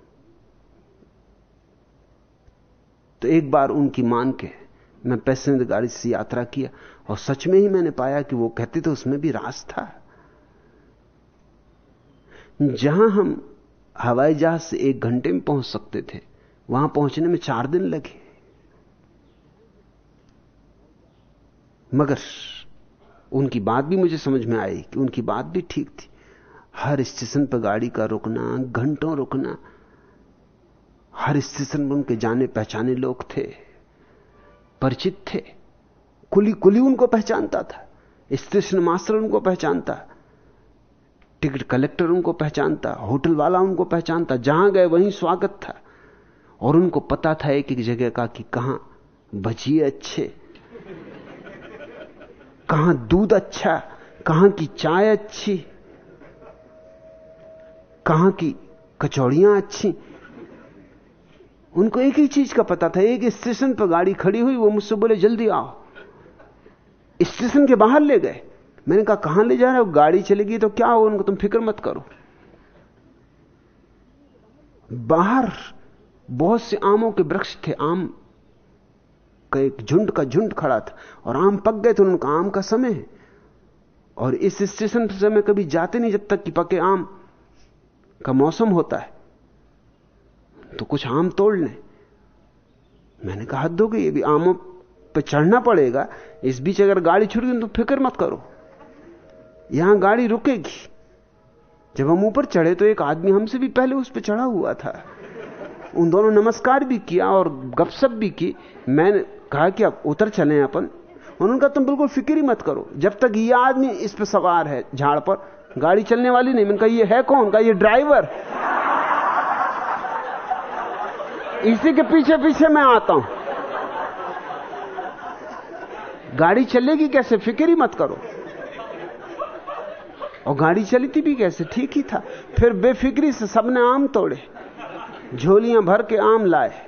तो एक बार उनकी मान के मैं पैसेंजर गाड़ी से यात्रा किया और सच में ही मैंने पाया कि वो कहते थे, उसमें भी रास था। जहाँ हम हवाई जहाज़ से एक घंटे में पहुँच सकते थे, वहाँ पहुँचने में चार दिन लगे। मगर उनकी बात भी मुझे समझ में आई कि उनकी बात भी ठीक थी। हर स्टेशन पर गाड़ी का रुकना, घंटों रुकना, हर स्टेशन पर उनके जाने पहचाने लोग थे, परिचित थे। कुली कुली उनको पहचानता था, स्टेशन मास्टर उनको पहचानता, टिकट कलेक्टर उनको पहचानता, होटल वाला उनको पहचानता, जहाँ गए वहीं स्वागत था। और उनको पता था एक एक जगह का कि कहाँ भजिए अच्छे। कहाँ दूध अच्छा कहाँ की चाय अच्छी, कहाँ की कचौड़ियाँ अच्छी। उनको एक ही चीज़ का पता था, एक स्टेशन पर गाड़ी खड़ी हुई, वो मुझसे बोले, जल्दी आओ। स्टेशन के बाहर ले गए। मैंने कहा, कहाँ ले जा रहे हो? गाड़ी चलेगी तो क्या हो? उनको तुम फ़िक्र मत करो। बाहर बहुत से आमों के वृक्ष थे, आम का एक झुंड का झुंड खड़ा था और आम पक गए थे, उनका आम का समय है। और इस स्टेशन पर समय कभी जाते नहीं जब तक कि पके आम का मौसम होता है। तो कुछ आम तोड़ लें। मैंने कहा, हद हो गई अभी आमों पे चढ़ना पड़ेगा। इस बीच अगर गाड़ी छूट गई तो फ़िक्र मत करो। यहाँ गाड़ी रुकेगी। जब हम ऊपर चढ़े तो एक आदमी हमसे भी पहले उस पर चढ़ा हुआ था। उन दोनों नमस्कार भी किया और गपशप भी की। मैंने कहा कि अब उतर चले अपन। उन्होंने कहा तुम बिल्कुल फ़िक्र ही मत करो। जब तक ये आदमी इस पर सवार है झाड़ पर, गाड़ी चलने वाली नहीं, मैंने कहा, ये है कौन? का ये ड्राइवर। इसी के पीछे पीछे मैं आता हूँ। गाड़ी चलेगी कैसे? फ़िक्र ही मत करो। और गाड़ी चलती भी कैसे? ठीक ही था। फिर बेफिक्री से सबने आम तोड़े। झोलियाँ भर के आम लाए।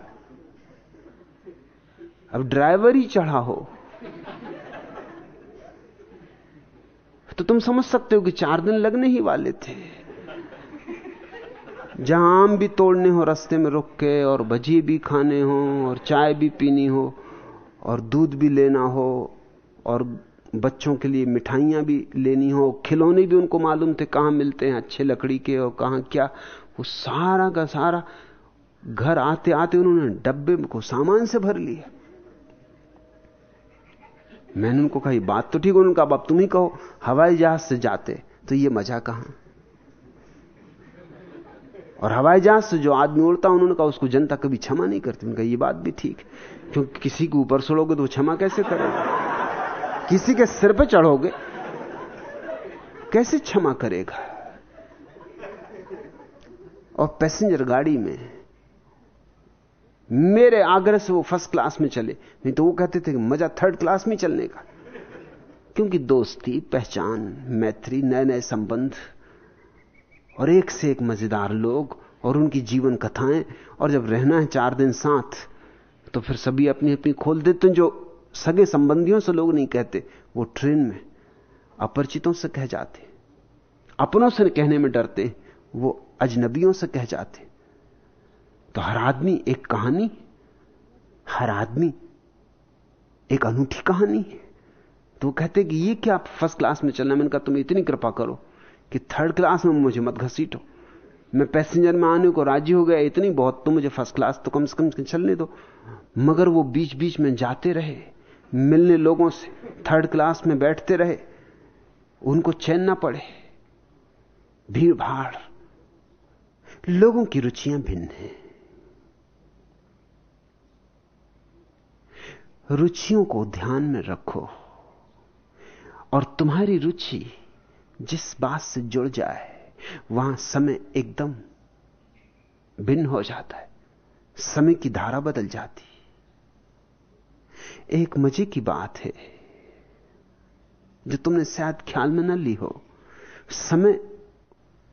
अब ड्राइवर ही चढ़ा हो। तो तुम समझ सकते हो कि चार दिन लगने ही वाले थे। जहाँ आम भी तोड़ने हो रास्ते में रुक के, और भजी भी खाने हो, और चाय भी पीनी हो, और दूध भी लेना हो, और बच्चों के लिए मिठाइयाँ भी लेनी हो, खिलौने भी उनको मालूम थे कहाँ मिलते हैं, अच्छे लकड़ी के और कहाँ क्या। वो सारा का सारा घर आते आते उन्होंने डब्बे को सामान से भर लिया मैंने उनको कही, बात तो ठीक उन्होंने कहा अब तुम ही कहो, हवाई जहाज़ से जाते तो ये मज़ा कहाँ? और हवाई जहाज़ से जो आदमी उड़ता, उन्होंने कहा, उसको जनता कभी क्षमा नहीं करती। उनका, ये बात भी ठीक क्योंकि किसी के ऊपर सड़ोगे तो क्षमा कैसे करेगा? किसी के सिर पर चढ़ोगे, कैसे क्षमा करेगा? और पैसेंजर गाड़ी में मेरे आग्रह से वो फ़र्स्ट क्लास में चले। नहीं तो वो कहते थे कि मज़ा थर्ड क्लास में चलने का। क्योंकि दोस्ती, पहचान, मैत्री नए नए संबंध और एक से एक मज़ेदार लोग और उनकी जीवन कथाएँ और जब रहना है चार दिन साथ तो फिर सभी अपनी अपनी खोल देते हैं जो सगे संबंधियों से लोग नहीं कहते। वो ट्रेन में अपरिचितों से कह जाते। अपनों से कहने में डरते, वो अजनबियों से कह जाते। तो हर आदमी एक कहानी हर आदमी एक अनूठी कहानी तो कहते कि ये क्या फ़र्स्ट क्लास में चलना मैंने कहा, तुम इतनी कृपा करो कि थर्ड क्लास में मुझे मत घसीटो। मैं पैसेंजर में आने को राज़ी हो गया, इतनी बहुत तो मुझे फ़र्स्ट क्लास तो कम से कम चलने दो। मगर वो बीच बीच में जाते रहे, मिलने लोगों से, थर्ड क्लास में बैठते रहे। उनको चैन ना पड़े। भीड़ भाड़ लोगों की रुचियाँ भिन्न हैं। रुचियों को ध्यान में रखो और तुम्हारी रुचि जिस बात से जुड़ जाए, वहाँ समय एकदम भिन्न हो जाता है। समय की धारा बदल जाती। एक मज़े की बात है, जो तुमने शायद ख्याल में न ली हो, समय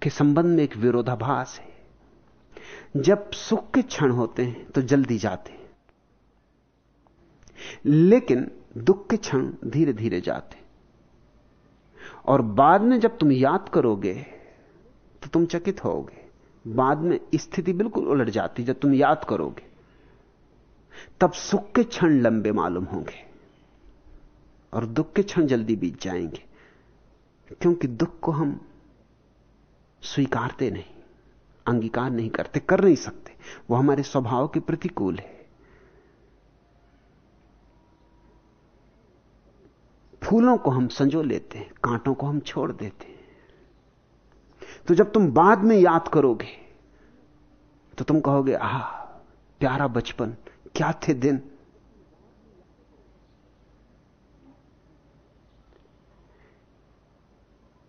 के संबंध में एक विरोधाभास है। जब सुख के क्षण होते हैं तो जल्दी जाते हैं। लेकिन दुख के क्षण धीरे धीरे जाते। और बाद में जब तुम याद करोगे तो तुम चकित होगे। बाद में स्थिति बिल्कुल उलट जाती जब तुम याद करोगे। तब सुख के क्षण लंबे मालूम होंगे और दुख के क्षण जल्दी बीत जाएँगे। क्योंकि दुख को हम स्वीकारते नहीं, अंगीकार नहीं करते, कर नहीं सकते। वो हमारे स्वभाव के प्रतिकूल है। फूलों को हम संजो लेते हैं, कांटों को हम छोड़ देते हैं। तो जब तुम बाद में याद करोगे तो तुम कहोगे, आह, प्यारा बचपन, क्या थे दिन?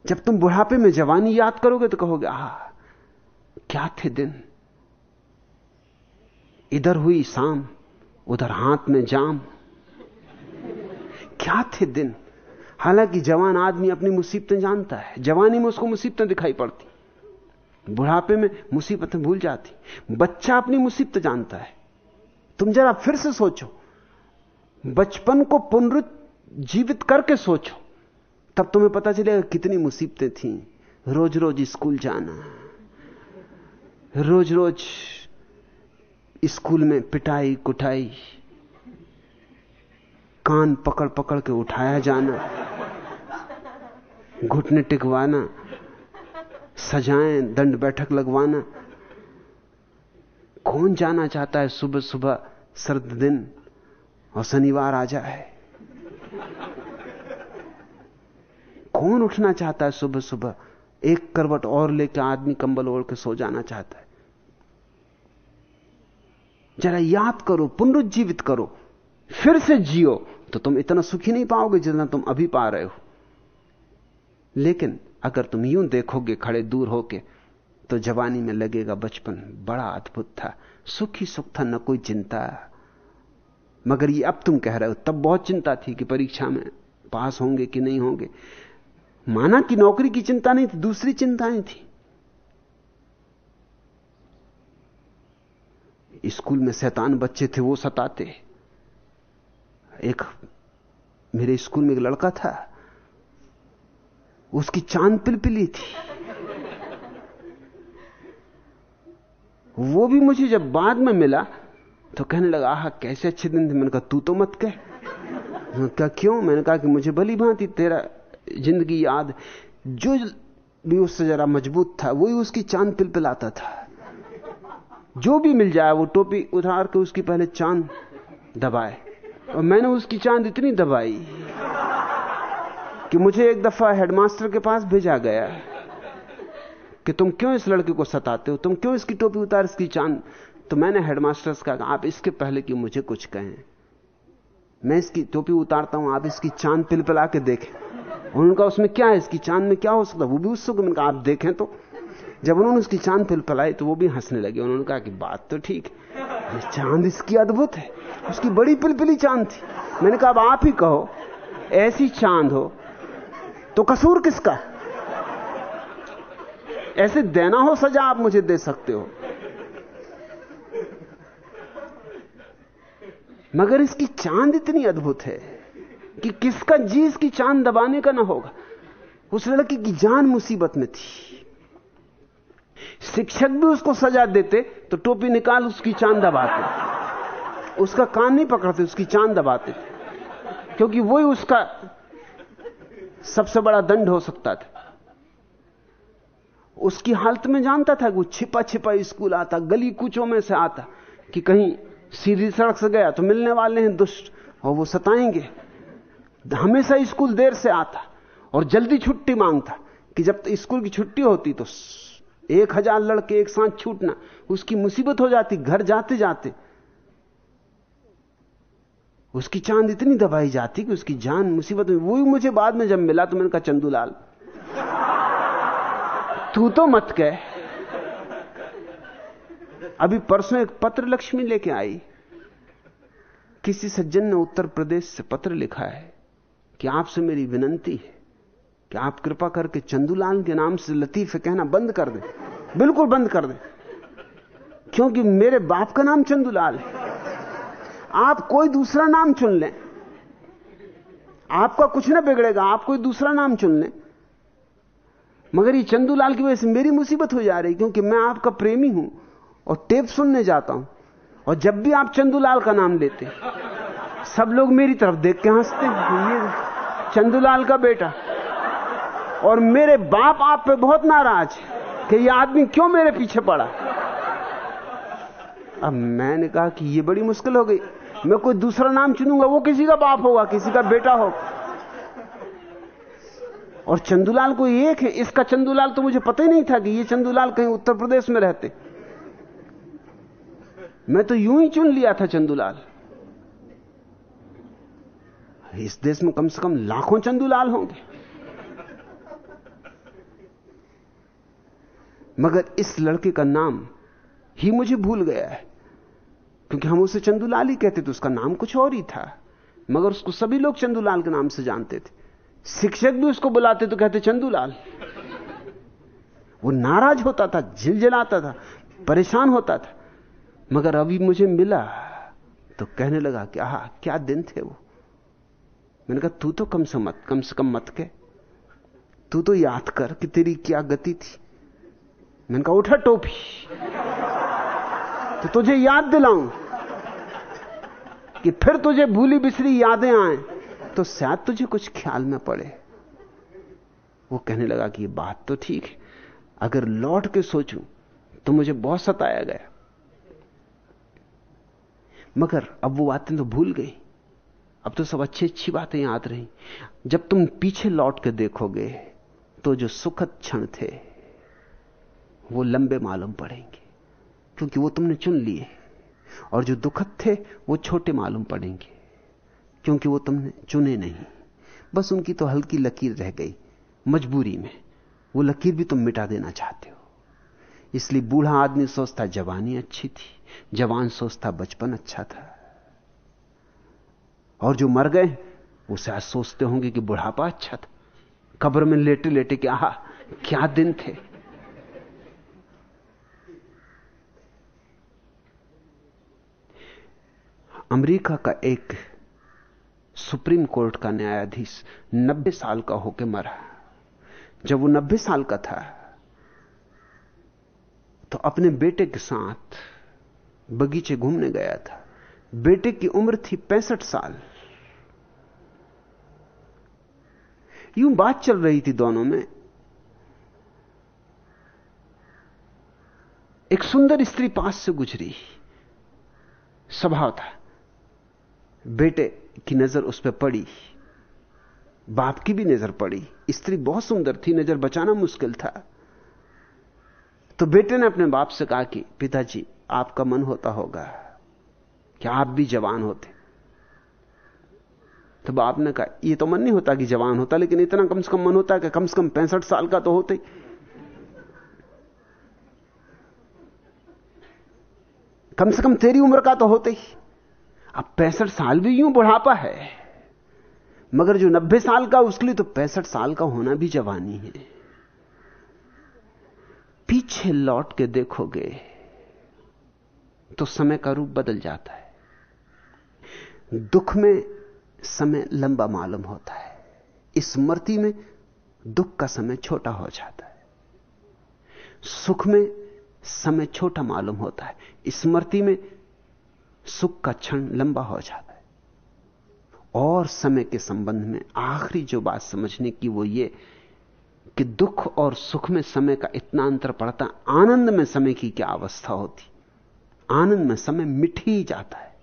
जब तुम बुढ़ापे में जवानी याद करोगे तो कहोगे, आह, क्या थे दिन? इधर हुई शाम, उधर हाथ में जाम। क्या थे दिन? हालाँकि जवान आदमी अपनी मुसीबतें जानता है। जवानी में उसको मुसीबतें दिखाई पड़ती। बुढ़ापे में मुसीबतें भूल जाती। बच्चा अपनी मुसीबत जानता है। तुम जरा फिर से सोचो। बचपन को पुनरुजीवित करके सोचो। तब तुम्हें पता चलेगा कितनी मुसीबतें थी। रोज रोज स्कूल जाना। रोज रोज स्कूल में पिटाई कुटाई कान पकड़ पकड़ के उठाया जाना, घुटने टिकवाना, सजाएँ, दंड बैठक लगवाना। कौन जाना चाहता है सुबह सुबह सर्द दिन और शनिवार आ जाए? कौन उठना चाहता है सुबह सुबह? एक करवट और लेकर आदमी कंबल ओढ़ के सो जाना चाहता है। जरा याद करो, पुनरुज्जीवित करो, फिर से जियो। तो तुम इतना सुखी नहीं पाओगे जितना तुम अभी पा रहे हो। लेकिन अगर तुम यूँ देखोगे खड़े दूर होके तो जवानी में लगेगा बचपन बड़ा अद्भुत था। सुखी सुख था, न कोई चिंता। मगर ये अब तुम कह रहे हो, तब बहुत चिंता थी कि परीक्षा में पास होंगे कि नहीं होंगे। माना कि नौकरी की चिंता नहीं थी, दूसरी चिंताएँ थी। स्कूल में शैतान बच्चे थे, वो सताते। एक मेरे स्कूल में एक लड़का था। उसकी चाँद पिलपिली थी। वो भी मुझे जब बाद में मिला तो कहने लगा, आह, कैसे अच्छे दिन थे? मैंने कहा, तू तो मत कह। क्या क्यों? मैंने कहा कि, मुझे भली भांति तेरा ज़िंदगी याद, जो भी उससे जरा मज़बूत था, वही उसकी चाँद पिलपिलाता था। जो भी मिल जाए, वो टोपी उधार के उसकी पहले चाँद दबाए। और मैंने उसकी चाँद इतनी दबाई कि मुझे एक दफ़ा हेडमास्टर के पास भेजा गया कि तुम क्यों इस लड़के को सताते हो? तुम क्यों इसकी टोपी उतार, इसकी चाँद? तो मैंने हेडमास्टर से कहा, आप इसके पहले कि मुझे कुछ कहें। मैं इसकी टोपी उतारता हूँ, आप इसकी चाँद पिलपिला के देखें। उनका उसमें क्या है? इसकी चाँद में क्या हो सकता वो भी उत्सुक मैंने कहा आप देखें तो जब उन्होंने उसकी चाँद पिलपिलाई तो वो भी हंसने लगे। उन्होंने कहा कि बात तो ठीक है। चाँद इसकी अद्भुत है। उसकी बड़ी पिलपिली चाँद थी। मैंने कहा, अब आप ही कहो, ऐसी चाँद हो तो कसूर किसका? ऐसे देना हो, सजा आप मुझे दे सकते हो। मगर इसकी चाँद इतनी अद्भुत है कि किसका जी इसकी चाँद दबाने का ना होगा। उस लड़की की जान मुसीबत में थी। शिक्षक भी उसको सजा देते तो टोपी निकाल उसकी चाँद दबाते। उसका कान नहीं पकड़ते, उसकी चाँद दबाते। क्योंकि वही उसका सबसे बड़ा दंड हो सकता था। उसकी हालत में जानता था कि वो छिपा छिपा स्कूल आता, गली कुचों में से आता, कि कहीं सीधी सड़क से गया तो मिलने वाले हैं दुष्ट, और वो सताएँगे। हमेशा स्कूल देर से आता, और जल्दी छुट्टी माँगता, कि जब स्कूल की छुट्टी होती तो एक हज़ार लड़के एक साथ छूटना, उसकी मुसीबत हो जाती, घर जाते जाते। उसकी चाँद इतनी दबाई जाती कि उसकी जान मुसीबत में वही मुझे बाद में जब मिला तो मैंने कहा, चंदूलाल, तू तो मत कह। अभी परसों एक पत्र लक्ष्मी लेके आई। किसी सज्जन ने उत्तर प्रदेश से पत्र लिखा है कि आपसे मेरी विनंती है। कि आप कृपा करके चंदूलाल के नाम से लतीफ कहना बंद कर दें। बिल्कुल बंद कर दें। क्योंकि मेरे बाप का नाम चंदूलाल है। आप कोई दूसरा नाम चुन लें। आपका कुछ ना बिगड़ेगा, आप कोई दूसरा नाम चुन लें। मगर ये चंदूलाल की वजह से मेरी मुसीबत हो जा रही, क्योंकि मैं आपका प्रेमी हूँ और टेप सुनने जाता हूँ। और जब भी आप चंदूलाल का नाम लेते सब लोग मेरी तरफ़ देख के हँसते हैं। ये चंदूलाल का बेटा। और मेरे बाप आप पे बहुत नाराज़ है कि ये आदमी क्यों मेरे पीछे पड़ा? अब मैंने कहा कि ये बड़ी मुश्किल हो गई। मैं कोई दूसरा नाम चुनूँगा, वो किसी का बाप होगा, किसी का बेटा होगा और चंदूलाल कोई एक है? इसका चंदूलाल तो मुझे पता ही नहीं था कि ये चंदूलाल कहीं उत्तर प्रदेश में रहते। मैं तो यूँ ही चुन लिया था चंदूलाल। इस देश में कम से कम लाखों चंदूलाल होंगे। मगर इस लड़के का नाम ही मुझे भूल गया है। क्योंकि हम उसे चंदूलाल ही कहते थे, उसका नाम कुछ और ही था। मगर उसको सभी लोग चंदूलाल के नाम से जानते थे। शिक्षक भी उसको बुलाते तो कहते, चंदूलाल। वो नाराज़ होता था, झिलझिलाता था, परेशान होता था। मगर अभी मुझे मिला तो कहने लगा कि, आह, क्या दिन थे वो? मैंने कहा, तू तो कम से मत, कम से कम मत के तू तो याद कर कि तेरी क्या गति थी। मैंने कहा, उठा टोपी। तो तुझे याद दिलाऊं कि फिर तुझे भूली बिसरी यादें आए तो शायद तुझे कुछ ख्याल में पड़े। वो कहने लगा कि बात तो ठीक है। अगर लौट के सोचूं तो मुझे बहुत सताया गया। मगर अब वो बातें तो भूल गई। अब तो सब अच्छी अच्छी बातें याद रही। जब तुम पीछे लौट के देखोगे तो जो सुखद क्षण थे वो लंबे मालूम पड़ेंगे, क्योंकि वो तुमने चुन लिए और जो दुखद थे, वो छोटे मालूम पड़ेंगे, क्योंकि वो तुमने चुने नहीं। बस उनकी तो हल्की लकीर रह गई, मजबूरी में। वो लकीर भी तुम मिटा देना चाहते हो। इसलिए बूढ़ा आदमी सोचता, जवानी अच्छी थी, जवान सोचता, बचपन अच्छा था। और जो मर गए वो शायद सोचते होंगे कि बुढ़ापा अच्छा था। कब्र में लेटे लेटे क्या क्या दिन थे। अमेरिका का एक सुप्रीम कोर्ट का न्यायाधीश नब्बे साल का होकर मरा। जब वो नब्बे साल का था तो अपने बेटे के साथ बगीचे घूमने गया था। बेटे की उम्र थी पैंसठ साल। यूँ बात चल रही थी दोनों में। एक सुंदर स्त्री पास से गुजरी। स्वभाव था। बेटे की नज़र उस पर पड़ी, बाप की भी नज़र पड़ी। स्त्री बहुत सुंदर थी, नज़र बचाना मुश्किल था। तो बेटे ने अपने बाप से कहा कि, पिताजी, आपका मन होता होगा कि आप भी जवान होते। तो बाप ने कहा यह तो मन नहीं होता कि जवान होता, लेकिन इतना कम से कम मन होता कि कम से कम पैंसठ साल का तो होते कम से कम तेरी उम्र का तो होते ही। अब पैंसठ साल भी यूँ बुढ़ापा है। मगर जो नब्बे साल का उसके लिए तो पैंसठ साल का होना भी जवानी है। पीछे लौट के देखोगे तो समय का रूप बदल जाता है। दुख में समय लंबा मालूम होता है। स्मृति में दुख का समय छोटा हो जाता है। सुख में समय छोटा मालूम होता है। स्मृति में सुख का क्षण लंबा हो जाता है। और समय के संबंध में आखिरी जो बात समझने की वो ये कि दुख और सुख में समय का इतना अंतर पड़ता आनंद में समय की क्या अवस्था होती। आनंद में समय मिट ही जाता है।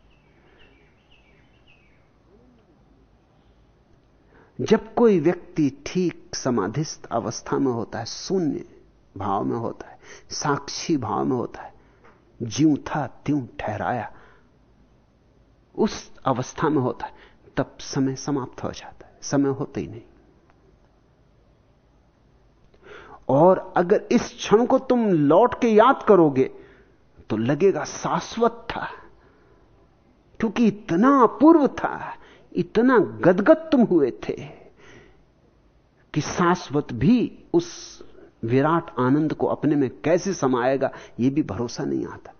जब कोई व्यक्ति ठीक समाधिस्थ अवस्था में होता है, शून्य भाव में होता है, साक्षी भाव में होता है ज्यों था त्यों ठहराया उस अवस्था में होता है, तब समय समाप्त हो जाता है। समय होता ही नहीं। और अगर इस क्षण को तुम लौट के याद करोगे तो लगेगा शाश्वत था, क्योंकि इतना अपूर्व था, इतना गदगद तुम हुए थे, कि शाश्वत भी उस विराट आनंद को अपने में कैसे समाएगा यह भी भरोसा नहीं आता।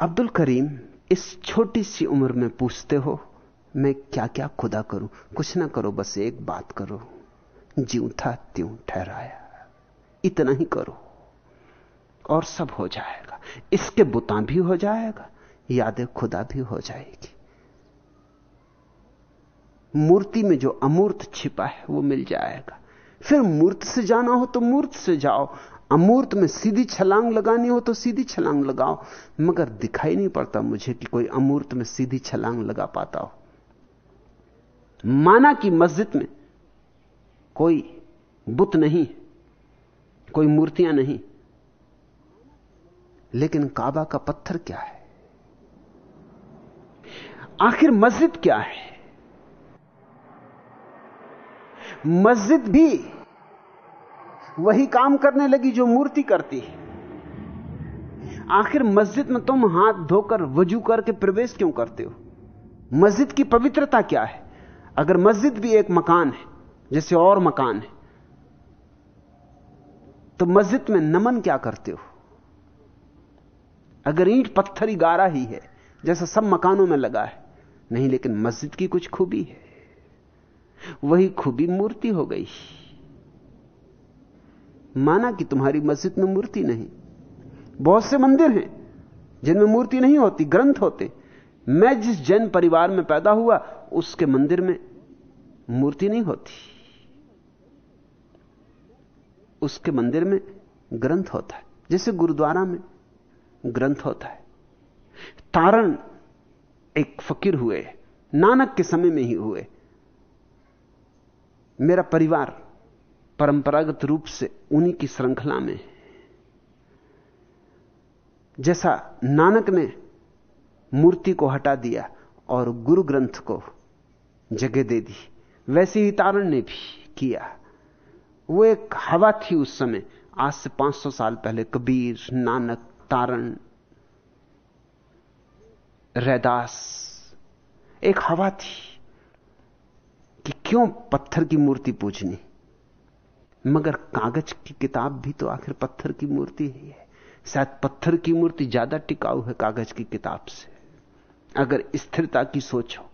अब्दुल करीम, इस छोटी सी उम्र में पूछते हो, मैं क्या क्या खुदा करूँ? कुछ ना करो, बस एक बात करो। जीव था, त्यों ठहराया। इतना ही करो, और सब हो जाएगा। इसके बुता भी हो जाएगा, यादें खुदा भी हो जाएगी। मूर्ति में जो अमूर्त छिपा है, वो मिल जाएगा। फिर मूर्त से जाना हो तो मूर्त से जाओ। अमूर्त में सीधी छलांग लगानी हो तो सीधी छलांग लगाओ। मगर दिखाई नहीं पड़ता मुझे कि कोई अमूर्त में सीधी छलांग लगा पाता हो। माना कि मस्जिद में कोई बुत नहीं, कोई मूर्तियाँ नहीं, लेकिन काबा का पत्थर क्या है? आखिर मस्जिद क्या है? मस्जिद भी वही काम करने लगी जो मूर्ति करती है। आखिर मस्जिद में तुम हाथ धोकर वज़ू करके प्रवेश क्यों करते हो? मस्जिद की पवित्रता क्या है? अगर मस्जिद भी एक मकान है, जैसे और मकान है तो मस्जिद में नमन क्या करते हो? अगर ईंट पत्थर ही गारा ही है, जैसा सब मकानों में लगा है, नहीं लेकिन मस्जिद की कुछ खूबी है। वही खूबी मूर्ति हो गई। माना कि तुम्हारी मस्जिद में मूर्ति नहीं। बहुत से मंदिर हैं, जिनमें मूर्ति नहीं होती, ग्रंथ होते। मैं जिस जैन परिवार में पैदा हुआ, उसके मंदिर में मूर्ति नहीं होती। उसके मंदिर में ग्रंथ होता है। जैसे गुरुद्वारा में ग्रंथ होता है। तारण एक फकीर हुए, नानक के समय में ही हुए। मेरा परिवार परंपरागत रूप से उन्हीं की श्रृंखला में जैसा नानक ने मूर्ति को हटा दिया और गुरु ग्रंथ को जगह दे दी, वैसे ही तारण ने भी किया। वो एक हवा थी उस समय, आज से 500 साल पहले, कबीर, नानक, तारण, रैदास। एक हवा थी कि क्यों पत्थर की मूर्ति पूजनी? मगर कागज़ की किताब भी तो आखिर पत्थर की मूर्ति ही है। शायद पत्थर की मूर्ति ज़्यादा टिकाऊ है कागज़ की किताब से। अगर स्थिरता की सोचो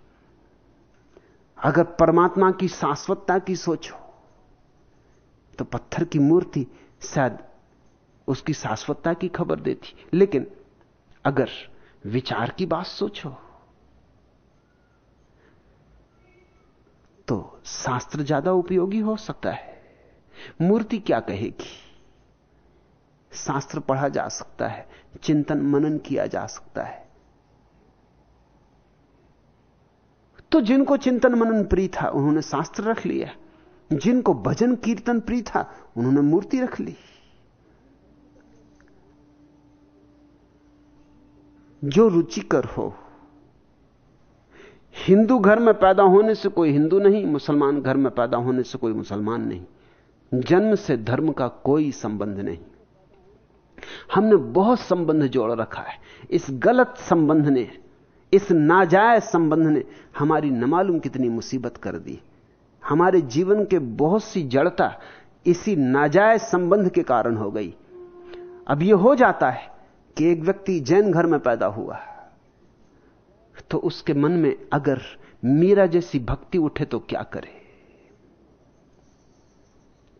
अगर परमात्मा की शाश्वतता की सोचो तो पत्थर की मूर्ति शायद उसकी शाश्वतता की खबर देती। लेकिन अगर विचार की बात सोचो तो शास्त्र ज़्यादा उपयोगी हो सकता है। मूर्ति क्या कहेगी? शास्त्र पढ़ा जा सकता है, चिंतन मनन किया जा सकता है। तो जिनको चिंतन मनन प्रिय था, उन्होंने शास्त्र रख लिया। जिनको भजन कीर्तन प्रिय था, उन्होंने मूर्ति रख ली। जो रुचिकर हो, हिंदू घर में पैदा होने से कोई हिंदू नहीं, मुसलमान घर में पैदा होने से कोई मुसलमान नहीं। जन्म से धर्म का कोई संबंध नहीं। हमने बहुत संबंध जोड़ रखा है। इस गलत संबंध ने, इस नाजायज संबंध ने हमारी न मालूम कितनी मुसीबत कर दी। हमारे जीवन के बहुत सी जड़ता इसी नाजायज संबंध के कारण हो गई। अब यह हो जाता है कि एक व्यक्ति जैन घर में पैदा हुआ। तो उसके मन में अगर मीरा जैसी भक्ति उठे तो क्या करे?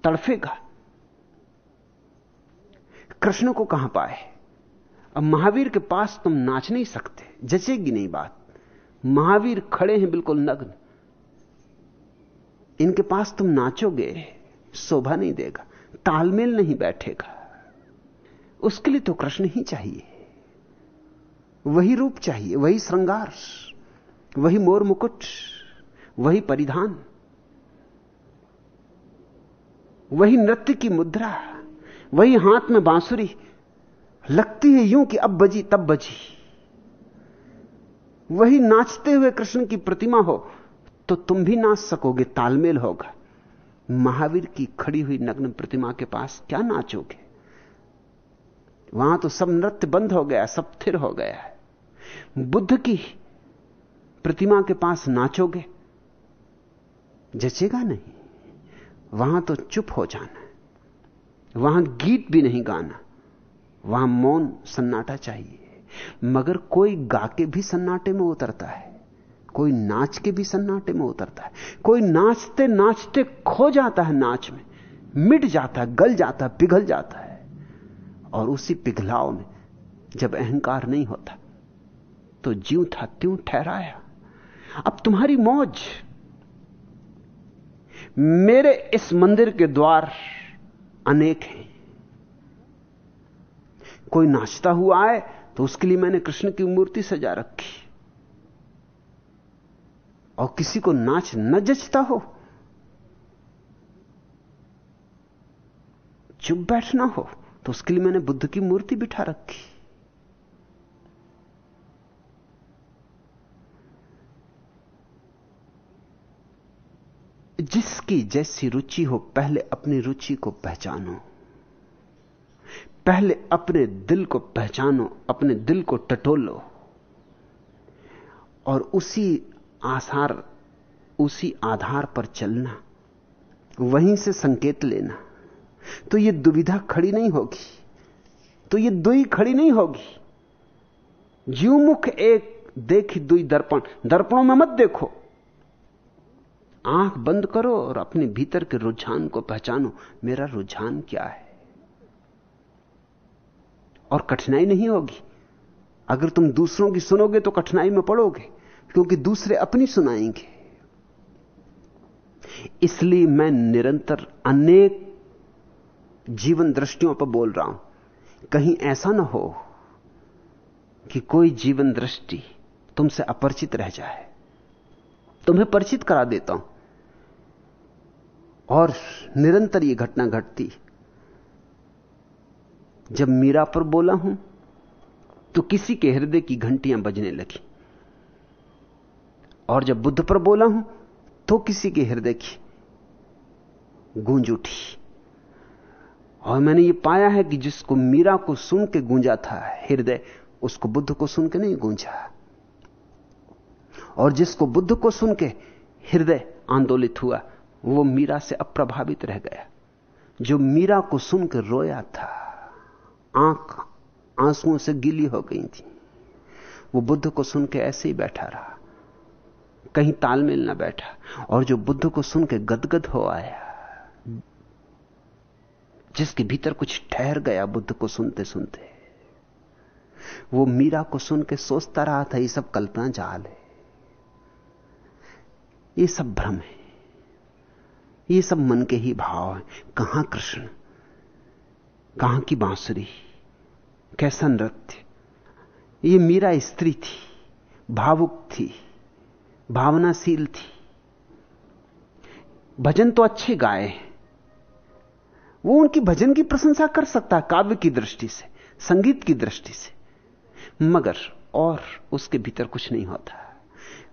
तड़फेगा। कृष्ण को कहाँ पाए? अब महावीर के पास तुम नाच नहीं सकते, जचेगी नहीं बात। महावीर खड़े हैं बिल्कुल नग्न। इनके पास तुम नाचोगे, शोभा नहीं देगा, तालमेल नहीं बैठेगा। उसके लिए तो कृष्ण ही चाहिए। वही रूप चाहिए, वही श्रृंगार, वही मोर मुकुट, वही परिधान। वही नृत्य की मुद्रा, वही हाथ में बांसुरी। लगती है यूँ कि अब बजी, तब बजी। वही नाचते हुए कृष्ण की प्रतिमा हो तो तुम भी नाच सकोगे, तालमेल होगा। महावीर की खड़ी हुई नग्न प्रतिमा के पास क्या नाचोगे? वहाँ तो सब नृत्य बंद हो गया, सब थिर हो गया है। बुद्ध की प्रतिमा के पास नाचोगे, जचेगा नहीं। वहाँ तो चुप हो जाना। वहाँ गीत भी नहीं गाना। वहाँ मौन सन्नाटा चाहिए। मगर कोई गा के भी सन्नाटे में उतरता है। कोई नाच के भी सन्नाटे में उतरता है। कोई नाचते नाचते खो जाता है नाच में। मिट जाता है, गल जाता है, पिघल जाता है। और उसी पिघलाव में जब अहंकार नहीं होता तो जीव था, त्यों ठहराया। अब तुम्हारी मौज मेरे इस मंदिर के द्वार अनेक हैं। कोई नाचता हुआ आए तो उसके लिए मैंने कृष्ण की मूर्ति सजा रखी। और किसी को नाच न जचता हो, चुप बैठना हो तो उसके लिए मैंने बुद्ध की मूर्ति बिठा रखी। जिसकी जैसी रुचि हो, पहले अपनी रुचि को पहचानो। पहले अपने दिल को पहचानो, अपने दिल को टटोलो। और उसी आसार, उसी आधार पर चलना, वहीं से संकेत लेना। तो यह दुविधा खड़ी नहीं होगी। तो यह दुई खड़ी नहीं होगी। जीव मुख एक, देखी दुई दर्पण। दर्पणों में मत देखो। आँख बंद करो और अपने भीतर के रुझान को पहचानो। मेरा रुझान क्या है? और कठिनाई नहीं होगी। अगर तुम दूसरों की सुनोगे तो कठिनाई में पड़ोगे, क्योंकि दूसरे अपनी सुनाएँगे। इसलिए मैं निरंतर अनेक जीवन दृष्टियों पर बोल रहा हूँ। कहीं ऐसा ना हो कि कोई जीवन दृष्टि तुमसे अपरिचित रह जाए। तुम्हें परिचित करा देता हूँ। और निरंतर यह घटना घटती। जब मीरा पर बोला हूँ तो किसी के हृदय की घंटियाँ बजने लगी। और जब बुद्ध पर बोला हूँ तो किसी के हृदय की गूंज उठी। और मैंने ये पाया है कि जिसको मीरा को सुन के गूंजा था, हृदय, उसको बुद्ध को सुन के नहीं गूंजा। और जिसको बुद्ध को सुन के हृदय आंदोलित हुआ वो मीरा से अप्रभावित रह गया। जो मीरा को सुनकर रोया था, आँख आंसुओं से गीली हो गई थी। वो बुद्ध को सुन के ऐसे ही बैठा रहा। कहीं तालमेल ना बैठा और जो बुद्ध को सुन के गदगद हो आया, जिसके भीतर कुछ ठहर गया बुद्ध को सुनते सुनते, वो मीरा को सुन के सोचता रहा था, ये सब कल्पना जाल है। ये सब भ्रम है। ये सब मन के ही भाव हैं। कहाँ कृष्ण? कहाँ की बांसुरी? कैसा नृत्य? ये मीरा स्त्री थी, भावुक थी, भावनाशील थी। भजन तो अच्छे गाए वो उनकी भजन की प्रशंसा कर सकता है, काव्य की दृष्टि से, संगीत की दृष्टि से। मगर और उसके भीतर कुछ नहीं होता।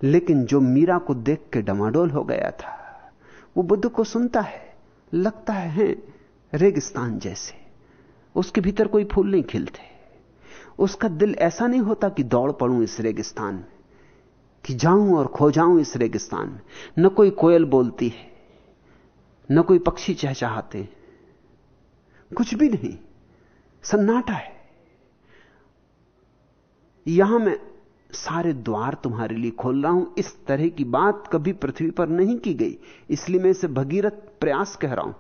लेकिन जो मीरा को देख के डमाडोल हो गया था वो बुद्ध को सुनता है लगता है, है रेगिस्तान जैसे। उसके भीतर कोई फूल नहीं खिलते। उसका दिल ऐसा नहीं होता कि दौड़ पड़ूं इस रेगिस्तान में कि जाऊँ और खो जाऊँ इस रेगिस्तान में। न कोई कोयल बोलती है न कोई पक्षी चहचहाते कुछ भी नहीं सन्नाटा है। यहाँ मैं सारे द्वार तुम्हारे लिए खोल रहा हूँ। इस तरह की बात कभी पृथ्वी पर नहीं की गई। इसलिए मैं इसे भगीरथ प्रयास कह रहा हूँ।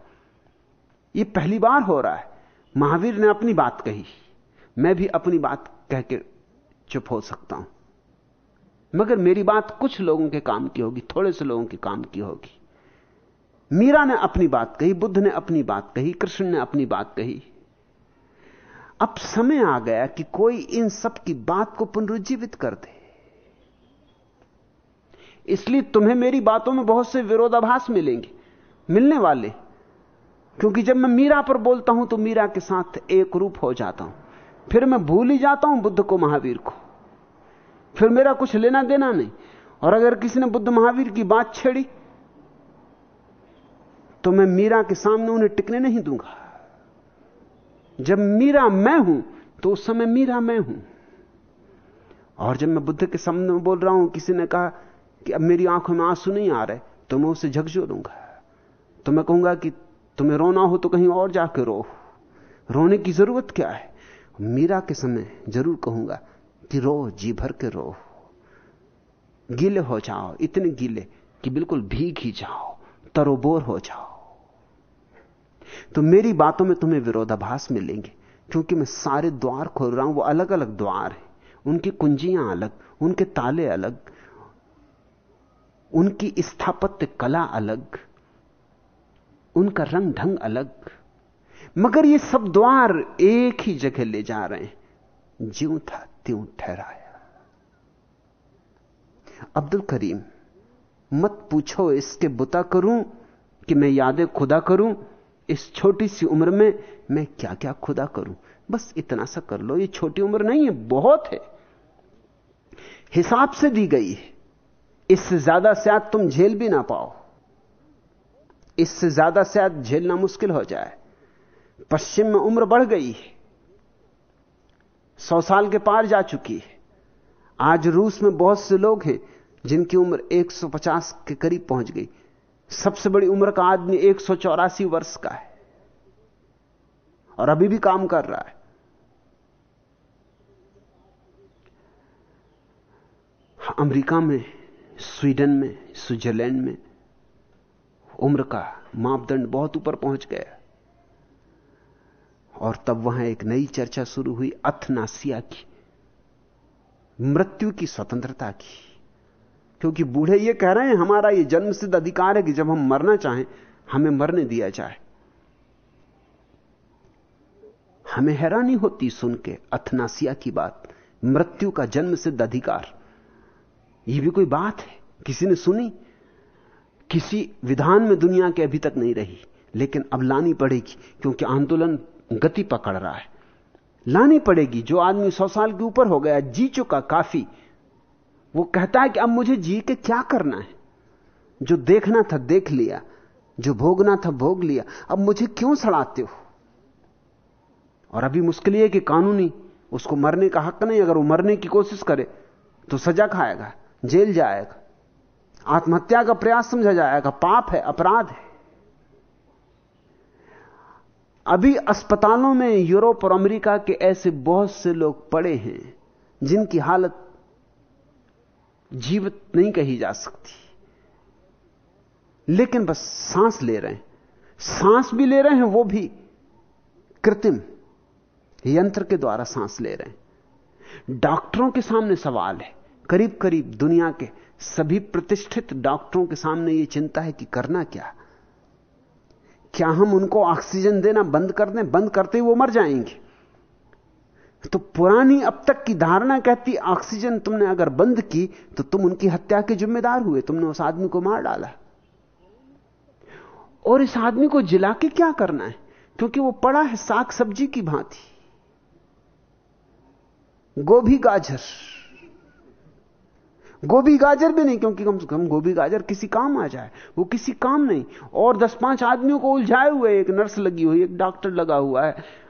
यह पहली बार हो रहा है। महावीर ने अपनी बात कही। मैं भी अपनी बात कह के चुप हो सकता हूँ। मगर मेरी बात कुछ लोगों के काम की होगी, थोड़े से लोगों के काम की होगी। मीरा ने अपनी बात कही, बुद्ध ने अपनी बात कही, कृष्ण ने अपनी बात कही। अब समय आ गया कि कोई इन सब की बात को पुनरुज्जीवित कर दे। इसलिए तुम्हें मेरी बातों में बहुत से विरोधाभास मिलेंगे, मिलने वाले। क्योंकि जब मैं मीरा पर बोलता हूँ तो मीरा के साथ एक रूप हो जाता हूँ। फिर मैं भूल ही जाता हूँ बुद्ध को, महावीर को। फिर मेरा कुछ लेना देना नहीं। और अगर किसी ने बुद्ध, महावीर की बात छेड़ी तो मैं मीरा के सामने उन्हें टिकने नहीं दूँगा। जब मीरा मैं हूँ तो उस समय मीरा मैं हूँ। और जब मैं बुद्ध के सामने बोल रहा हूँ, किसी ने कहा कि अब मेरी आँखों में आँसू नहीं आ रहे तो मैं उसे झकझोरूँगा तो मैं कहूँगा कि तुम्हें रोना हो तो कहीं और जाकर रो। रोने की ज़रूरत क्या है? मीरा के समय ज़रूर कहूँगा कि रो, जी भर के रो। गीले हो जाओ, इतने गीले कि बिल्कुल भीग ही जाओ, तरोबोर हो जाओ। तो मेरी बातों में तुम्हें विरोधाभास मिलेंगे, क्योंकि मैं सारे द्वार खोल रहा हूँ, वो अलग अलग द्वार हैं। उनकी कुंजियाँ अलग, उनके ताले अलग, उनकी स्थापत्य कला अलग, उनका रंग ढंग अलग। मगर ये सब द्वार एक ही जगह ले जा रहे हैं। ज्यों था त्यों ठहराया। अब्दुल करीम, मत पूछो इसके बुता करूँ कि मैं यादें खुदा करूँ इस छोटी सी उम्र में मैं क्या क्या खुदा करूँ? बस इतना सा कर लो, ये छोटी उम्र नहीं है, बहुत है। हिसाब से दी गई है। इससे ज़्यादा शायद तुम झेल भी ना पाओ। इससे ज़्यादा शायद झेलना मुश्किल हो जाए। पश्चिम में उम्र बढ़ गई है। सौ साल के पार जा चुकी है। आज रूस में बहुत से लोग हैं जिनकी उम्र 150 के करीब पहुँच गई। सबसे बड़ी उम्र का आदमी एक सौ चौरासी वर्ष का है और अभी भी काम कर रहा है। अमेरिका में, स्वीडन में, स्विट्जरलैंड में उम्र का मापदंड बहुत ऊपर पहुँच गया। और तब वहाँ एक नई चर्चा शुरू हुई, अथनासिया की, मृत्यु की स्वतंत्रता की। क्योंकि बूढ़े ये कह रहे हैं, हमारा ये जन्म सिद्ध अधिकार है कि जब हम मरना चाहें, हमें मरने दिया जाए। हमें हैरानी होती सुन के, अथनासिया की बात, मृत्यु का जन्म सिद्ध अधिकार। यह भी कोई बात है? किसी ने सुनी? किसी विधान में दुनिया के अभी तक नहीं रही, लेकिन अब लानी पड़ेगी, क्योंकि आंदोलन गति पकड़ रहा है। लानी पड़ेगी, जो आदमी सौ साल के ऊपर हो गया, जी चुका काफ़ी वो कहता है कि अब मुझे जी के क्या करना है? जो देखना था देख लिया, जो भोगना था भोग लिया, अब मुझे क्यों सड़ाते हो? और अभी मुश्किल यह कि कानूनी, उसको मरने का हक नहीं, अगर वो मरने की कोशिश करे तो सजा खाएगा, जेल जाएगा, आत्महत्या का प्रयास समझा जाएगा, पाप है, अपराध है। अभी अस्पतालों में यूरोप और अमेरिका के ऐसे बहुत से लोग पड़े हैं, जिनकी हालत जीवित नहीं कही जा सकती। लेकिन बस सांस ले रहे हैं। सांस भी ले रहे हैं, वो भी कृत्रिम यंत्र के द्वारा सांस ले रहे हैं। डॉक्टरों के सामने सवाल है। करीब करीब दुनिया के सभी प्रतिष्ठित डॉक्टरों के सामने यह चिंता है कि करना क्या? क्या हम उनको ऑक्सीजन देना बंद कर दें? बंद करते ही वो मर जाएँगे। तो पुरानी अब तक की धारणा कहती, ऑक्सीजन तुमने अगर बंद की तो तुम उनकी हत्या के जिम्मेदार हुए। तुमने उस आदमी को मार डाला। और इस आदमी को जिला के क्या करना है? क्योंकि वो पड़ा है साग सब्ज़ी की भांति। गोभी गाजर। गोभी गाजर भी नहीं, क्योंकि कम से कम गोभी गाजर किसी काम आ जाए। वो किसी काम नहीं। और दस पाँच आदमियों को उलझाए हुए, एक नर्स लगी हुई, एक डॉक्टर लगा हुआ है।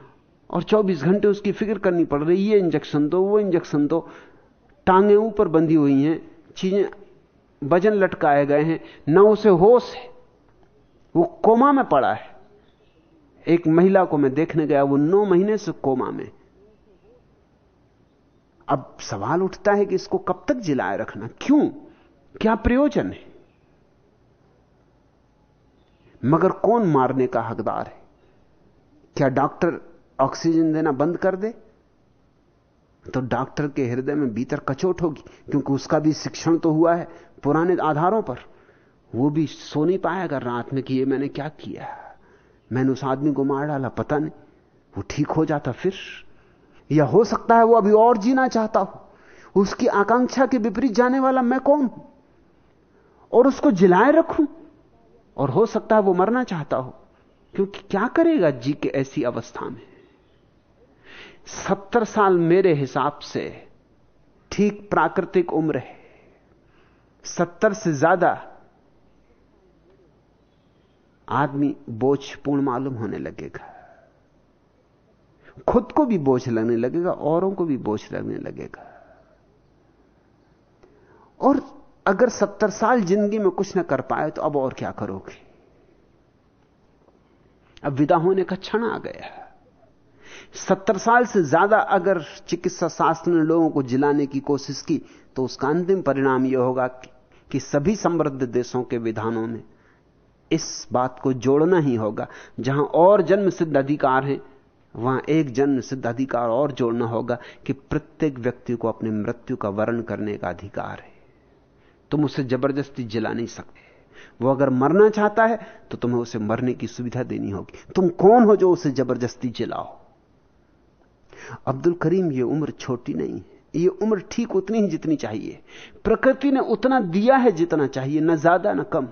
और 24 घंटे उसकी फ़िक्र करनी पड़ रही ये इंजेक्शन दो, वो इंजेक्शन दो। टांगे ऊपर बंधी हुई हैं, चीज़ें, वज़न लटकाए गए हैं, न उसे होश है, वो कोमा में पड़ा है। एक महिला को मैं देखने गया, वो नौ महीने से कोमा में। अब सवाल उठता है कि इसको कब तक जिलाए रखना? क्यों? क्या प्रयोजन है? मगर कौन मारने का हकदार है? क्या डॉक्टर ऑक्सीजन देना बंद कर दे तो डॉक्टर के हृदय में भीतर कचोट होगी, क्योंकि उसका भी शिक्षण तो हुआ है पुराने आधारों पर। वो भी सो नहीं पाएगा रात में कि ये मैंने क्या किया। मैंने उस आदमी को मार डाला, पता नहीं, वो ठीक हो जाता फिर। या हो सकता है वो अभी और जीना चाहता हो। उसकी आकांक्षा के विपरीत जाने वाला मैं कौन हूँ? और उसको जिलाए रखूँ? और हो सकता है वो मरना चाहता हो, क्योंकि क्या करेगा जी के ऐसी अवस्था में? सत्तर साल मेरे हिसाब से ठीक प्राकृतिक उम्र है। सत्तर से ज़्यादा आदमी बोझ पूर्ण मालूम होने लगेगा। खुद को भी बोझ लगने लगेगा, औरों को भी बोझ लगने लगेगा। और अगर सत्तर साल ज़िंदगी में कुछ ना कर पाए तो अब और क्या करोगे? अब विदा होने का क्षण आ गया। सत्तर साल से ज़्यादा अगर चिकित्सा शास्त्र ने लोगों को जिलाने की कोशिश की तो उसका अंतिम परिणाम यह होगा कि सभी समृद्ध देशों के विधानों में इस बात को जोड़ना ही होगा। जहाँ और जन्म सिद्ध अधिकार है, वहाँ एक जन्म सिद्ध अधिकार और जोड़ना होगा कि प्रत्येक व्यक्ति को अपने मृत्यु का वर्ण करने का अधिकार है। तुम उसे ज़बरदस्ती जिला नहीं सकते। वो अगर मरना चाहता है तो तुम्हें उसे मरने की सुविधा देनी होगी। तुम कौन हो जो उसे ज़बरदस्ती जिलाओ? अब्दुल करीम, ये उम्र छोटी नहीं है। ये उम्र ठीक उतनी ही जितनी चाहिए। प्रकृति ने उतना दिया है जितना चाहिए, न ज़्यादा, न कम।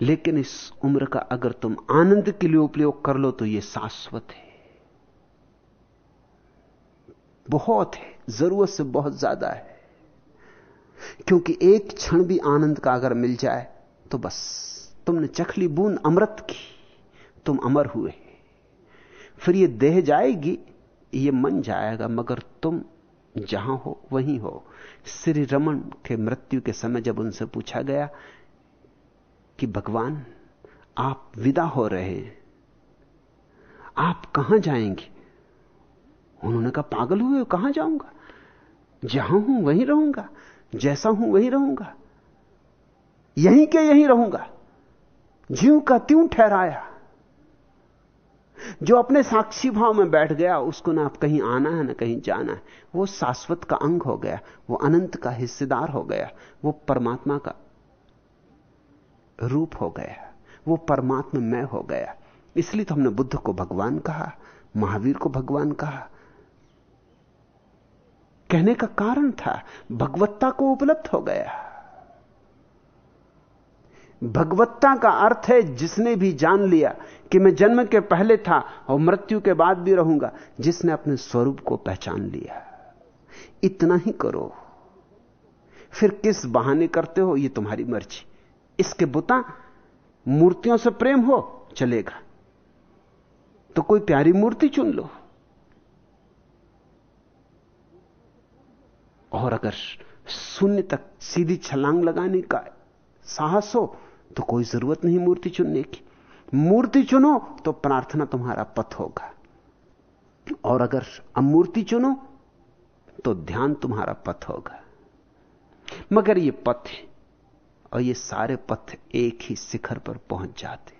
लेकिन इस उम्र का अगर तुम आनंद के लिए उपयोग कर लो तो यह शाश्वत है। बहुत है। ज़रूरत से बहुत ज़्यादा है। क्योंकि एक क्षण भी आनंद का अगर मिल जाए तो बस। तुमने चखली बूंद अमृत की। तुम अमर हुए। फिर ये देह जाएगी, ये मन जाएगा, मगर तुम जहाँ हो, वहीं हो। श्री रमन के मृत्यु के समय जब उनसे पूछा गया कि, भगवान, आप विदा हो रहे हैं। आप कहाँ जाएँगे? उन्होंने कहा, पागल हुए कहाँ जाऊँगा? जहाँ हूँ, वहीं रहूँगा। जैसा हूँ, वहीं रहूँगा। यहीं के यहीं रहूँगा। जीव का त्यों ठहराया। जो अपने साक्षी भाव में बैठ गया, उसको ना आप कहीं आना है, ना कहीं जाना है। वो शाश्वत का अंग हो गया, वो अनंत का हिस्सेदार हो गया, वो परमात्मा का रूप हो गया, वो परमात्मा में हो गया। इसलिए तो हमने बुद्ध को भगवान कहा, महावीर को भगवान कहा। कहने का कारण था, भगवत्ता को उपलब्ध हो गया। भगवत्ता का अर्थ है जिसने भी जान लिया कि मैं जन्म के पहले था और मृत्यु के बाद भी रहूँगा, जिसने अपने स्वरूप को पहचान लिया। इतना ही करो। फिर किस बहाने करते हो? ये तुम्हारी मर्ज़ी। इसके बुता मूर्तियों से प्रेम हो, चलेगा। तो कोई प्यारी मूर्ति चुन लो। और अगर शून्य तक सीधी छलांग लगाने का साहस हो तो कोई ज़रूरत नहीं मूर्ति चुनने की। मूर्ति चुनो तो प्रार्थना तुम्हारा पथ होगा। और अगर अमूर्ति चुनो तो ध्यान तुम्हारा पथ होगा। मगर ये पथ और ये सारे पथ एक ही शिखर पर पहुँच जाते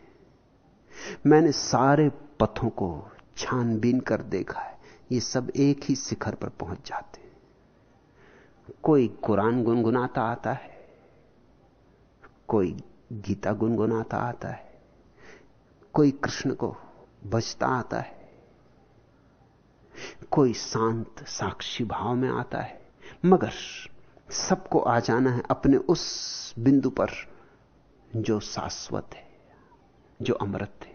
मैंने सारे पथों को छानबीन कर देखा है। ये सब एक ही शिखर पर पहुँच जाते कोई कुरान गुनगुनाता आता है, कोई गीता गुनगुनाता आता है। कोई कृष्ण को बजता आता है। कोई शांत साक्षी भाव में आता है। मगर सबको आ जाना है अपने उस बिंदु पर जो शाश्वत है, जो अमृत है।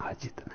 आज इतना